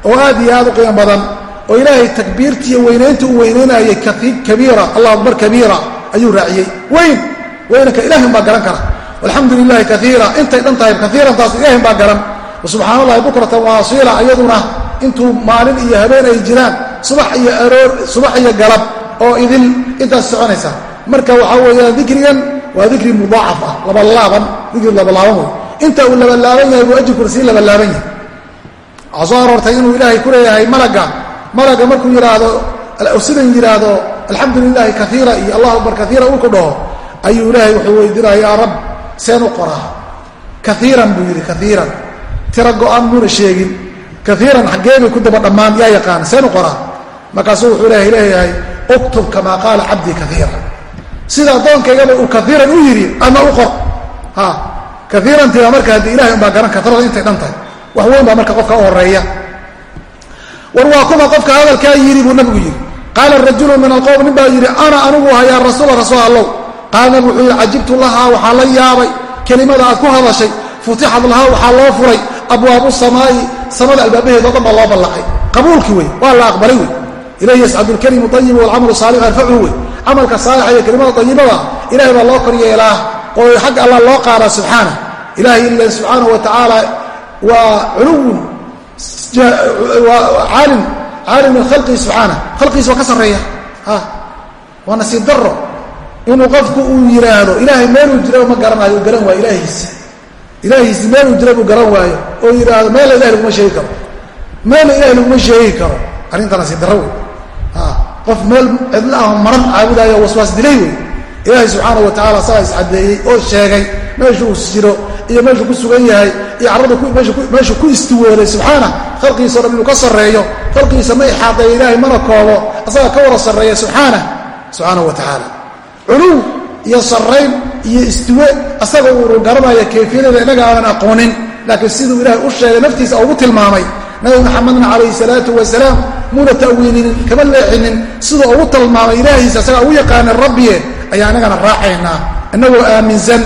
oo aad iyo aad u qiimo badan oo ilaahay takbiirtiiyo weynaynta u weynaynayay kabiira allah akbar kabiira ayuu raaciyey. Weyn weynanka ilahin baa garan kara. Alxamdu lilahi kaiira intay dhan tahay kaiirantaas ilahin baa garan. Subxaan allahi bukratan waasiila iyaduna intuu maalin iyo habeen ay jiraan subax iyo aroor subax iyo galab oo idin intaas soconaysa. Marka waxaa weeyaan dikrigan waa dikri mudaacaf ah labalaaban dikri labalaaban wey inta uu labalaaban yahay buu ajirkuna sii labalaaban yahay. Waxaa soo aroortay inuu ilaahay ku leeyahay malaga. Malaga markuu yidhaahdo sidan yidhaahdo alxamdu lilaahi kaiira iyo allah akbar kaiira uu ku dhaho ayuu ilaahay wuxuu weydiinaya yaa rab seen qoraa. Kaiiran buu yidhi kaiiran tira go-an muuna sheegin. Kaiiran xaggeebay ku daba dhammaan yaa yaqaan seen qoraa. Markaasuu wuxuu ilahay leeyahay uktub kamaa qaala cabdii kaiira sida addoonkaygaba uu kaiiran u yidhi ama u qor. Ha kaiirantiiba marka haddii ilahay umbaa garan katarada intay dhan tahay. Wax weyn baa marka qofka u horreeya war waa kuma qofka hadalkaa yidhi buu nabigu yidhi qaala rajulu min alqowm nin baa yidhi ana anigu hayaa rasuula rasuul allow. Qaala wuxuu yidhi cajibtu lahaa waxaa la yaabay. Kelimada aad ku hadashay futixad lahaa waxaa loo furay. Abwaabu samaa'i samada albaabaheeda o dhan baa loo ballaqay qabuulkii wey waa la aqbalay wey ilayhi yascadu lkelimu ayibu walcamalu saalix yarfachu wey camalka saalixa iyo kelimada ayibada ilahay baa loo kor yeelaa oo xag alla loo qaadaa subxaana ilahay ila subxaanahu wa tacaala waa culuwun caalim caalim min khalqihi subxaana. Khalqigiisa waa ka sarreeya. Waa nasiib daro inuu qofku uu yidhaahdo ilaahay meeluu jira ma garanayo uu garan waayo ilaahiisi ilaahiisi meeluu jira buu garan waayo. Oo yidhaahdo meela ilahay laguma sheegi karo. Meela ilahay laguma sheegi karo. Arrinta nasiib darro wey qof meel cidla ah maran caabudaayo waswaas dilay wey ilaahay subxaana wa tacala saa iscadeeyey oo sheegay meeshu uu jiro iyo meeshuu ku sugan yahay iyo carrada meeshuu ku istiweelay subxaana khalqigiisa o inuu ka sarreeyo khalqigiisa ma ixaadeeyo ilaahay mana koobo asaga ka wada sarreeya subxaana subxaanahu wa tacaala. Culuw iyo sarrayn iyo istiwe asaga uu garanaya kayfiyadeeda innaga aanan aqoonin laakiin siduu ilaahay u sheegay naftiisa ugu tilmaamay nabi maxamedna calayhi salaatu wasalaam muuna ta'wiilinin kama leexinin siduu ugu tilmaamay ilaahiisa asagaa ugu yaqaana rabbiye ayaa innagana raacaynaa innagoo aaminsan.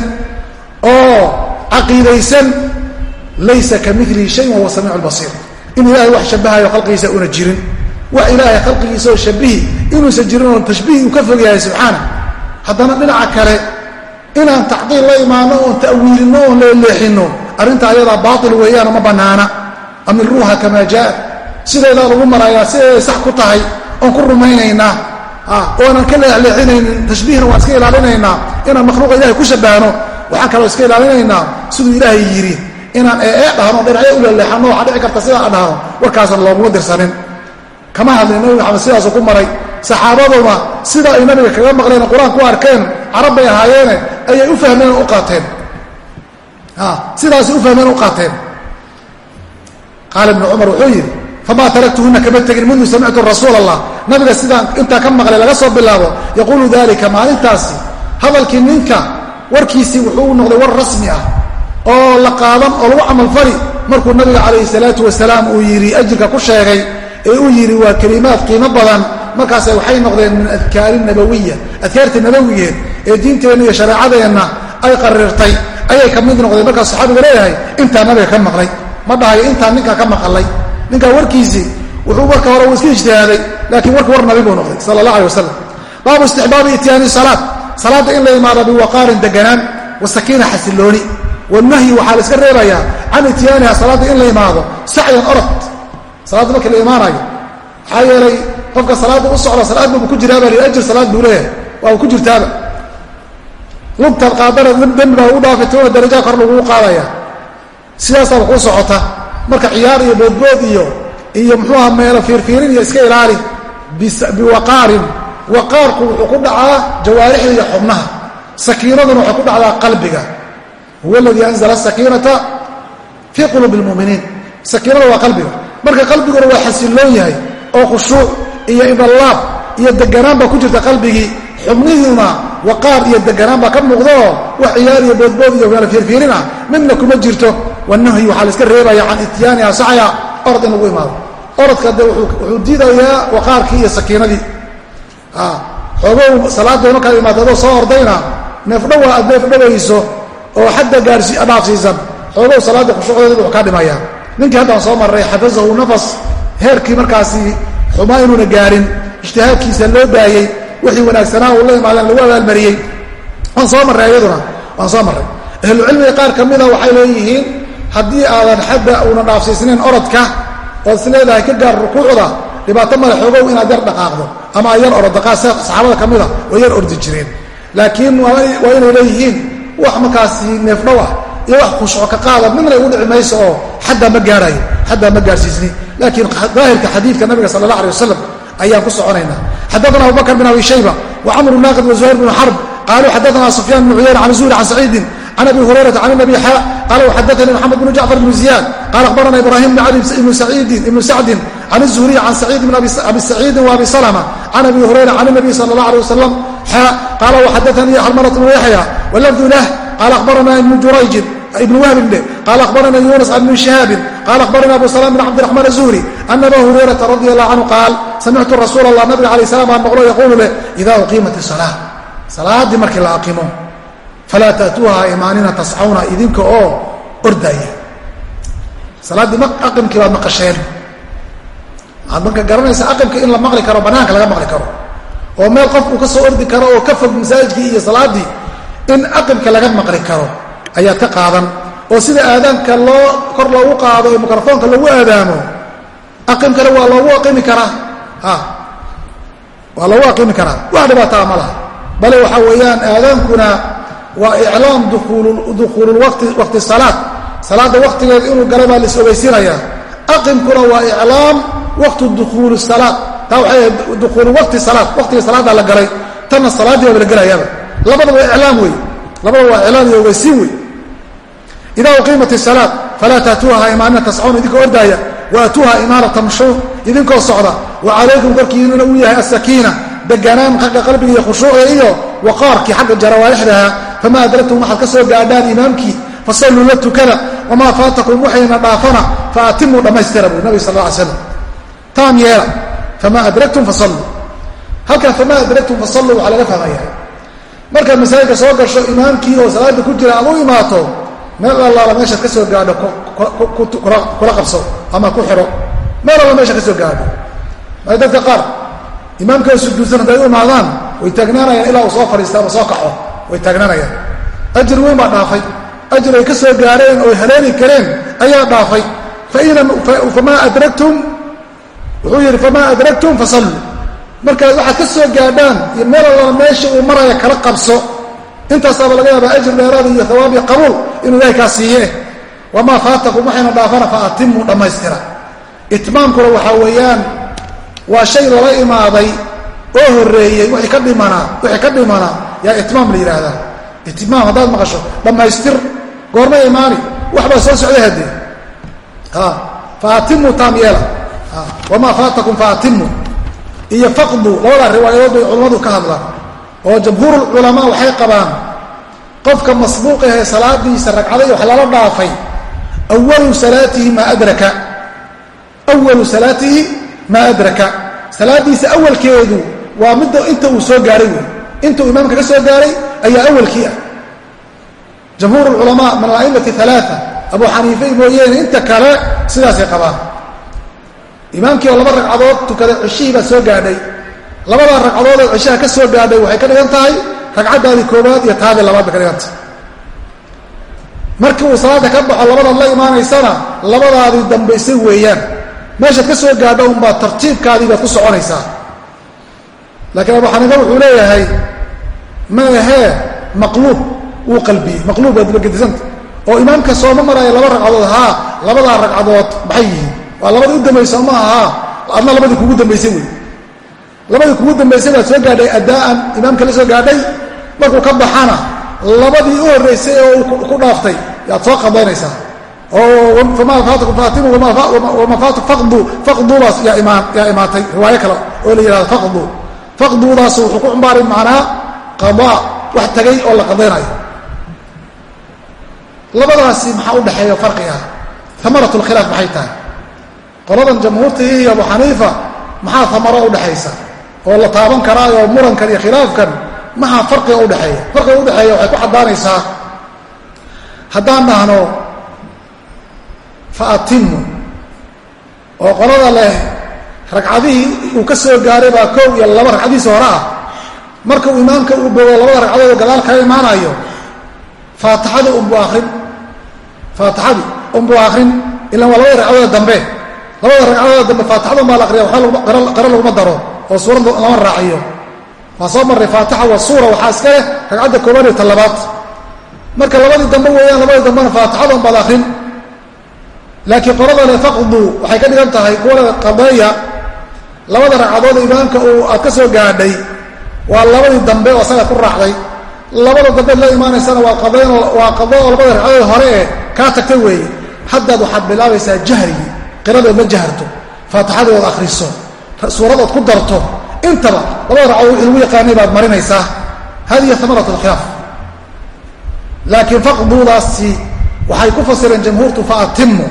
Oo caqiidaysan laysa ka milihi shayin wahuwa samiicu lbasiir in ilaahay wax shabahayo khalqigiisa una jirin wax ilaahay khalqigiisaoo shabihi inuusan jirin oon tashbiih uu ka fog yahay subxaana haddana dhinaca kale inaan tacdiil la imaano oon ta'wiilinno oon leeleexinno arrinta ayadaa baatil weeyaano ma bannaana amiruuha kamaa jaa'at sideedaa lagu marayaa sideeday sax ku tahay oon ku rumaynaynaa oonan ka leexleexinaynin tashbiihna waan iska ilaalinaynaa inaan waxaan kaloo iska ilaalinaynaa siduu ilaahay yidhi inaan ee dhahno dhinacyo u leeleexanno waxaa dhici karta sidaa a dhahno warkaasan looguma dirsanin. Kama hadlin nabi maxamed sidaasuu ku maray saxaabaduna sida ay nabiga kaga maqleen qur'aan ku arkeen carab bay ahaayeene ayay u fahmeen oo u qaateen. Sidaasay u fahmeen u qaateen. Qaala ibnu cumar wuxuu yidhi famaa taraktuhuna kama tegin mundu samictu rasuul allah nabiga sidaan intaa ka maqlay laga soo bilaabo yaquulu dalika maalintaasi hadalkii ninka warkiisii wuxuu noqday war rasmi ah oo la qaadan oo lagu camalfali markuu nabiga calayhi salaatu wasalaam uu yidhi ajirka ku sheegay ee uu yidhi waa kelimaad qiimo badan. Markaase waxay noqdeen min adkaari nabawiya adkaarta nabawigeed ee diinteenna iyo shareecadeenna ay qarirtay. Ayay ka mid noqdeen markaas saxaabiga leeyahay intaa nabiga ka maqlay. Ma dhahayo intaa ninkaa ka maqalay. Ninkaa warkiisii wuxuu marka hore uu iska ijtihaaday laakiin warka war nabi buu noqday sala allah alay wasalam baabu istixbaabi ityaani salaad salaadda in la imaado biwaqaarin deganaan wasakiina xasilooni. Wanahyi waxaa la iska reebayaa can ityaaniha salaadda in la imaado sacyan orod. Salaadda markii la imaanayo maxaa yeelay qofka salaadda u socda salaad buu ku jiraaba ajir salaad buu leeyahay. Waa uu ku jirtaaba. Lugtaad qaadana dembi baa lagu dhaafi toona darajaa kor laguu qaadaya. Sidaasaaba kuu socota. Marka ciyaar iyo boodbood iyo iyo muxuuha meelo fiirfiirin iyo iska ilaali biwaqaarin waqaarku wuxuu ku dhacaa jawaarixda iyo xubnaha. Sakiinaduna waxay ku dhacdaa qalbiga. Huwa aladii anzala sakiinata fii quluubi lmuminiin sakiinada waa qalbiga. Marka qalbiguna waa xasiloon yahay oo khushuuc iyo iballaab iyo deganaan baa ku jirta qalbigii. Xubnihiina waqaar iyo deganaan baa ka muuqdaoo wax ciyaar iyo boodbood iyo meelo fiirfiirin ah midna kuma jirto. Wanahyi waxaa la iska reebaya can ityaaniha sacya orod in lagu xoogow salaada markaad imaado adoo soo ordayna neefdhowa aad neefdhowayso oo xadda dhaafsiisan xoogow salaada khushuucdeeda wuxuu kaa dhimaya ninkii haddaan soo marray xafasahu nafas heerkii markaasi xumaa inuuna gaarin ijtihaadkiisa loo daayey wixii wanaagsanaa uu la imaadeen lagu abaalmariyey. Waan soo marray iyaduna waan soo marray. Ahlucilmiga qaar ka mida waxay leeyihiin haddii aadan xadda una dhaafsiisnayn orodka ood is leedahay ka gaar rukuucda dhibaato male xoogow inaad yar dhaqaaqdo ama ay yar orodaqaa saxaabada ka mida way yar ordi jireen. Laakiin waa inay leeyihiin wax markaasi neefdhow ah iyo wax khushuco ka qaada midna igu dhici mayso oo xaddaa ma gaarayo xaddaa ma gaarsiisni laakiin daahirka xadiidka nabiga sala allah alay wasalam ayaan ku soconaynaa. Xadaana abubakr bin abi shayba wacamr naaqid wazuhayr bn xarb qaluu xadaana sufyaan bn cuyayna can zuhri can saciidin can abi hurayrata can nabi xa qala xadaanii maxamed bn jacfar bn ziyaad qala akhbarana ibrahim bn cali ibnu sacdin can الzuhriy can saciid bn abi saciidin وabi slma can abi hurayra can الnabiy salى اllah alيه wasalam xa qaala waxadaanii xalmanat bnu yaxya walafdu lah qala akhbarana ibnu jurayjin ibn wahbin dhe qala akhbarana yunas an bn shihaabin qala akhbarana abu salam bn cabdiraxmaan الzuhri ana aba hurayrata radi allah canhu qaal samictu rasuul allah nabiga alayh salam baan maqlo yaquulu leh ida uqiimat الsalaa salaaddii markii la aqimo falaa taatuuha imaanina tascawna idinka oo ordaya salaaddii aqimkii baad maqasheen waxaad marka garanaysa aqimka in la maqli karo banaanka laga maqli karo oo meel qof uu ka soo ordi karo oo ka fog masaajidkii iyo salaaddii in aqimka laga maqli karo ayaad ka qaadan oo sida aadaanka loo kor loogu qaado ee mikrofoonka lagu aadaamo aqimkana waa loogu aqimi karaa waa loogu aqimi karaa wax dhibaataa ma laha bale waxaa weeyaan aadaankuna waa iclaam dukuululwaqti waqti salaad. Salaadda waqtigeeda inuu galay baa lais ogeysiinayaa aqimkuna waa iclaam waqtu dukuuli salaad. Taa waxay ahayd dukuulu waqti salaad. Waqtiga salaaddaa la galay. Tanna salaaddii baaba la gelayaaba. Labadaba iclaam wey labadaba waa iclaam iyo ogeysiin wey idaa uqiimat isalaad falaa taatuuha imaanina tascuun idinkoo ordaaya wa atuuha imaana tamshuun idinkoo socda wa calaykum korkiinuna uu yahay asakiina deganaan xagga qalbiga iyo khushuucda iyo waqaarkii xagga jarawaalixdaha famaa adraktum waxaad ka soo gaadhaan imaamkii fasalluu la tukada wamaa faatakum waxayna dhaafana faatimuu dhammaystira buu nabig sal ly slam taam yeela famaa adraktum fasalluu halkan famaa adraktum fasalluu waxaa laga fahmaya markaad masaajidka soo gasho imaamkii oo salaada ku jira aad u imaato meel allaala meeshaad ka soo gaadho kula qabso ama ku xidho meel alla meesha ka soo gaadho. Maa dadka qaar imaamkao sujuudsan hadday u imaadaan way taagnaanayaan ilaa way taagnaanayaan ajir weyn baa dhaafay. Ajir ay ka soo gaadheen oo haleeli kareen ayaa dhaafay. Famaa adraktum? Wuxuu yidhi famaa adraktum fasalluu markaad waxaad ka soo gaadhaan iyo meel allala meesha uu maraya kala qabso. Intaasaaba laga yaabaa ajir dheeraada iyo hawaab iyo qabuul inuu ilahay kaa siiye wamaa faatakum waxayna dhaafana fa atimuu dhammaystira. Itmaamkuna waxaa weeyaan waa shay lala imaaday oo horreeyey wixii ka dhimanaa yaa itmaam la yidhaahdaa itmaam haddaad maqasho dhammaystir goorma imaani wax baa soo socday haddee faatimu taam yeela. Wamaa faatakum faatimu? Iyo faqdu labadaa riwaayadood bay culammadu ka hadlaan. Oo jamhuurulculamaa waxay qabaan qofka masbuuq ahee salaadiisa ragcaday wax lala dhaafay awalu salaatihi maa adraka. Awalu salaatihi maa adraka. Salaadiisa awalkeedu waa midda inta uu soo gaaray wey inta uu imaamka ka soo gaaray ayaa awalkii ah. Jamhuur culamaa min alaimati alaaa abu xaniife mooyeene inta kale sidaasay qabaan. Imaamkii oo laba ragcadood tukaday ceshihii baa soo gaadhay. Labadaa ragcadood oo ceshaha ka soo gaadhay waxay ka dhigan tahay ragcaddaadii koobaad iyo taadii labaad bay ka dhigan tahay. Markii uu salaada ka baxo labadaad la imaanaysana labadaadii dambaysay weeyaan. Meeshaad ka soo gaadho unbaa tartiibkaadii baad ku soconaysaa laakiin abu xaniife wuxuu leeyahay ma ahee maqluub wuu qalbiyey maqluub waa dibagedisanta oo imaamka sooma maraya laba ragcadood haa labadaa ragcadood maxay yihiin? Waa labadii u dambaysa ma aha adna labadii kugu dambaysay wey labadii kugu dambaysay baad soo gaadhay addaa'an imaamka la soo gaadhay markuu ka baxana labadii u horraysay uu ku dhaaftay yaad soo qadaynaysaa oo famaa faatakum faatimu wama faqdu faqduudaas yaa imaatay riwaayo kale oo la yihahdo faqdu faqduudaas wuxuu ku cumbaaray macnaa qadaa wax tagay oo la qadaynayo. Labadaasi maxaa u dhexeeya farqi ah? Lkhilaaf maxay tahay? Qoladan jamhuurta iyo abu xaniifa maxaa amaro udhexaysa oo la taaban karaayo murankan iyo khilaafkan maxaa fariga udhexeeya farqiga udhexeeya waxay ku caddaanaysaa haddaan dhahno faatimu oo qolada leh ragcadihii uu ka soo gaaray baa kow iyo laba ragcadihiisa hore ah. Marka imaamka uu bogo labada ragcadood gadaal kaga imaanayo faatixadii unbu arrin faatixadii unbuu akrin ilan waa labada ragcadood dambe. Labada ragcadood dambe faatixada baa la akriya qaro laguma daro oo suurad lama raaciyo. Waa soo marray faatixa wa suura waxaa iska leh ragcadda koobaad iyo talabaad. Marka labadii dambe weeyaan labadii dambena faatixadan baad akrin laakiin qoladale faqdu waxay ka dhigan tahay kuwa qadeeya labada ragcadood imaamka aad ka soo gaadhay waa labadii dambe oo asaga ku raacday. Labada dambeed la imaanaysana waa qadeen waa qado oo labada ragcadood hore ee kaa tagtay weeye. Haddaad waxaad bilaabaysaa jahrigii qiradood la jaharto faatixadood akhriso suuradood ku darto intaba labada ragcadood wixii lagu yaqaanay baad marinaysaa. Hadihi amarat alkhilaaf laakiin faqduudaasi waxay ku fasireen jamhuurtu faatimu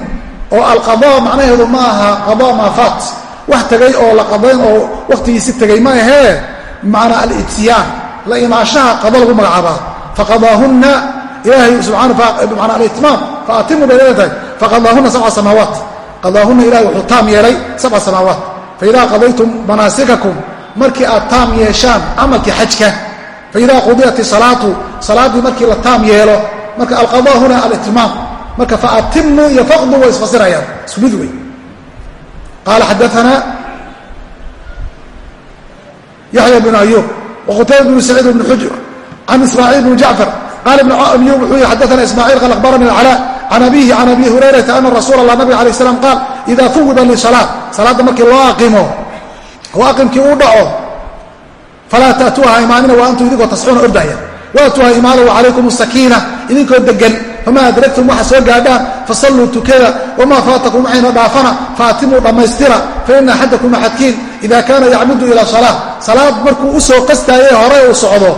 oo alqada macnaheedu ma aha qada maa faat wax tegay oo la qadayn oo wakhtigiisi tegay ma ahee bimacnaa alityaan la imaashaha qada lagu magacaabaa. Faqadaahunna ilaahay subana alitmaam faatimu bay leedahay faqadaahunna sabca samaawaat. Qadaahunna ilahay wuxuu taam yeelay sabca samaawaat. Faidaa qadaytum manaasikakum markii aad taam yeeshaan camalkii xajka faidaa qudiyat isalaatu salaaddii markii la taam yeelo marka alqada huna marka faatimu iyo faqdu way isfasirayaan isku mid qaala xadaana yaxya bn ayub wqutayba bn saciid bn xujr can ismaaciil bn jacfar qaala ibn ayub wuxuu yihi xadaana ismaaciil qaal akhbarani alcalaa can abihi can abi hurayrata ana rasuula allah nabig alay slam qaal ida fuwida lisalaat salaadda markii loo aqimo oo aqimkii uu dhaco falaa ta'tuuha imaanina wa antum idinkoo tasxuuna ordaya waatuuha imaada wacalaykum sakiina idinkoo degan famaa adragtum waxa soo gaadhaan fasalluu tukada wamaa faatakum waxayna dhaafana faatimuu dhammaystira faina axadakum axadkiin ida kaana yacmudu ila salaa salaad markuu u soo qastaaye hore uu socdo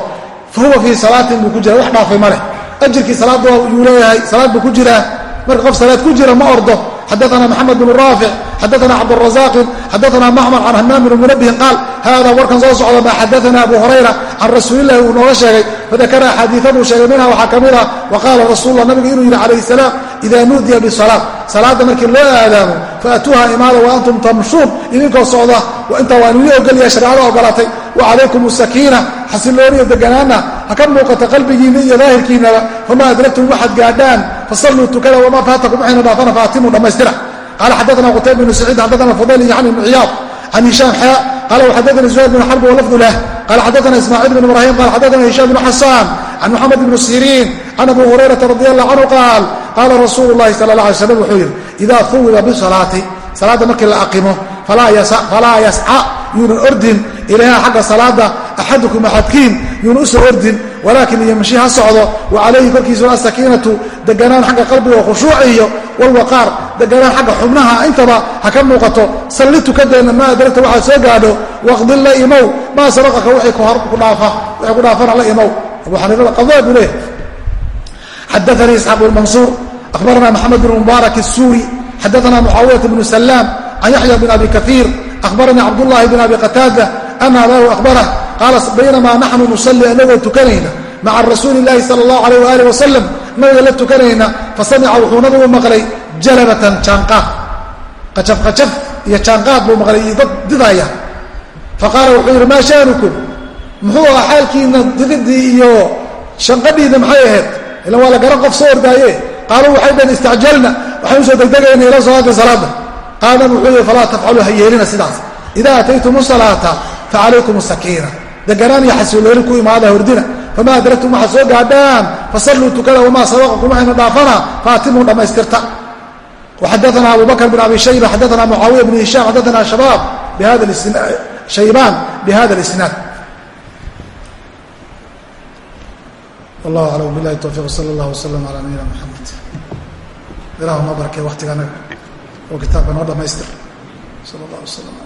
fa fii salaatin buu ku jira wax dhaafay ma leh ajirkii salaadda yuu leeyahay salaad buu ku jiraa marka qof salaad ku jira ma ordo xadaana maxamed bnu raafic xadaana cabdrazaqin xadaana macmar can hamaam bn munabihin qaal hada warkan soo socda maa xadaana abu hurayra can rasuulilahi uu nooga sheegay fadakara axaadiia buu sheegay minha waxaa ka mid ah wa qaala rasuulula nabigu inuu yidhi calayh salaam ida nuudiya bisalaat salaadda markii loo aadaamo faatuuha imaada wa antum tamshuun idinkoo socda intaa waan idin ogolyahay shareecada ogolaatay wa calaykum sakiina xasilooniyo deganaana ha ka muuqata qalbigiinna iyo daahirkiinaba famaa adragtum waxaad gaadhaan fasalluu tukada wamaa faatakum waxayna dhaafana faatimu dhammaystira qaala xadaana qutayb bnu saciid xadaana fudayl iyo xani bnu ciyaad can hishaam xaa qala xadaana zuhayr bn xarb walafdu lah qala xadaana ismaaciil bn ibrahim qala xadaana hishaam bnu xasaan can muxamed bni siriin can abi hurayrata radi allah canhu qaal qaala rasuulu llahi sala la alay slam wuxuu yidhi idaa fuwida bisalaati salaadda markii la aqimo falaa yasca yuunan ordin ilayha xagga salaada axadukum axadkiin yuuna u soo ordin walaakin yomshi ha socdo wa calayhi korkiisuna asakiinatu deganaan xagga qalbiga oo khushuuc iyo walwaqaar deganaan xagga xubnaha intaba ha ka muuqato salli tukadeenna maa adragta waxaad soo gaadho waqdin la imow maa sabaqaka wixii ku dhaafana la imow. Abu xaniifada qadaa buu leeyahy xadaanii isxaaq bn mansuur akhbarana maxamed bn mubaarak الsuuri xadaana mucaawiyat bnu salaam can yaxya bn abi kaiir akhbaranii cabdullahi bn abi qataada ana abahu akhbarah qaala baynamaa naxnu nusalli anagoo tukanayna maca rasuuli اllahi sala اllahu alayh waalih wasalam nabiga la tukanayna fasamica wuxuu nabigu maqlay jalabatan jaanqaad qajaf iyo jaanqaad buu maqlay iyo dad didaya faqaala wuxuu yidhi maa shaanukum muxuu ahaa xaalkiina dididii iyo shanqadhiina maxay ahayd ila waa la garan qof soo ordaaye qaaluu waxay dhaheen istacjalna waxaan u soo degdegayna ila salaati salaada qaala wuxuu yihi falaa tafcaluu ha yeelina sidaas idaa ataytum salaata facalaykum sakiina deganaan iyo xasilooni ku imaada hordina famaa adragtum waxaad soo gaadhaan fasalluu tukada wamaa sabaqakum waxayna dhaafana faatimuu dhammaystirta waxadaana abu bakr bn abi shayba xadaana mucaawiya bn hishaam xadaana shabaab shaybaan bihada اlisnaad wallahu aclam bilahi towfiq sala allah wasalam ala nabiyina maxamed ilahu noo barakey waktiga anaga oo kitaabka noo dhamaystir sala allah wasalam aleyh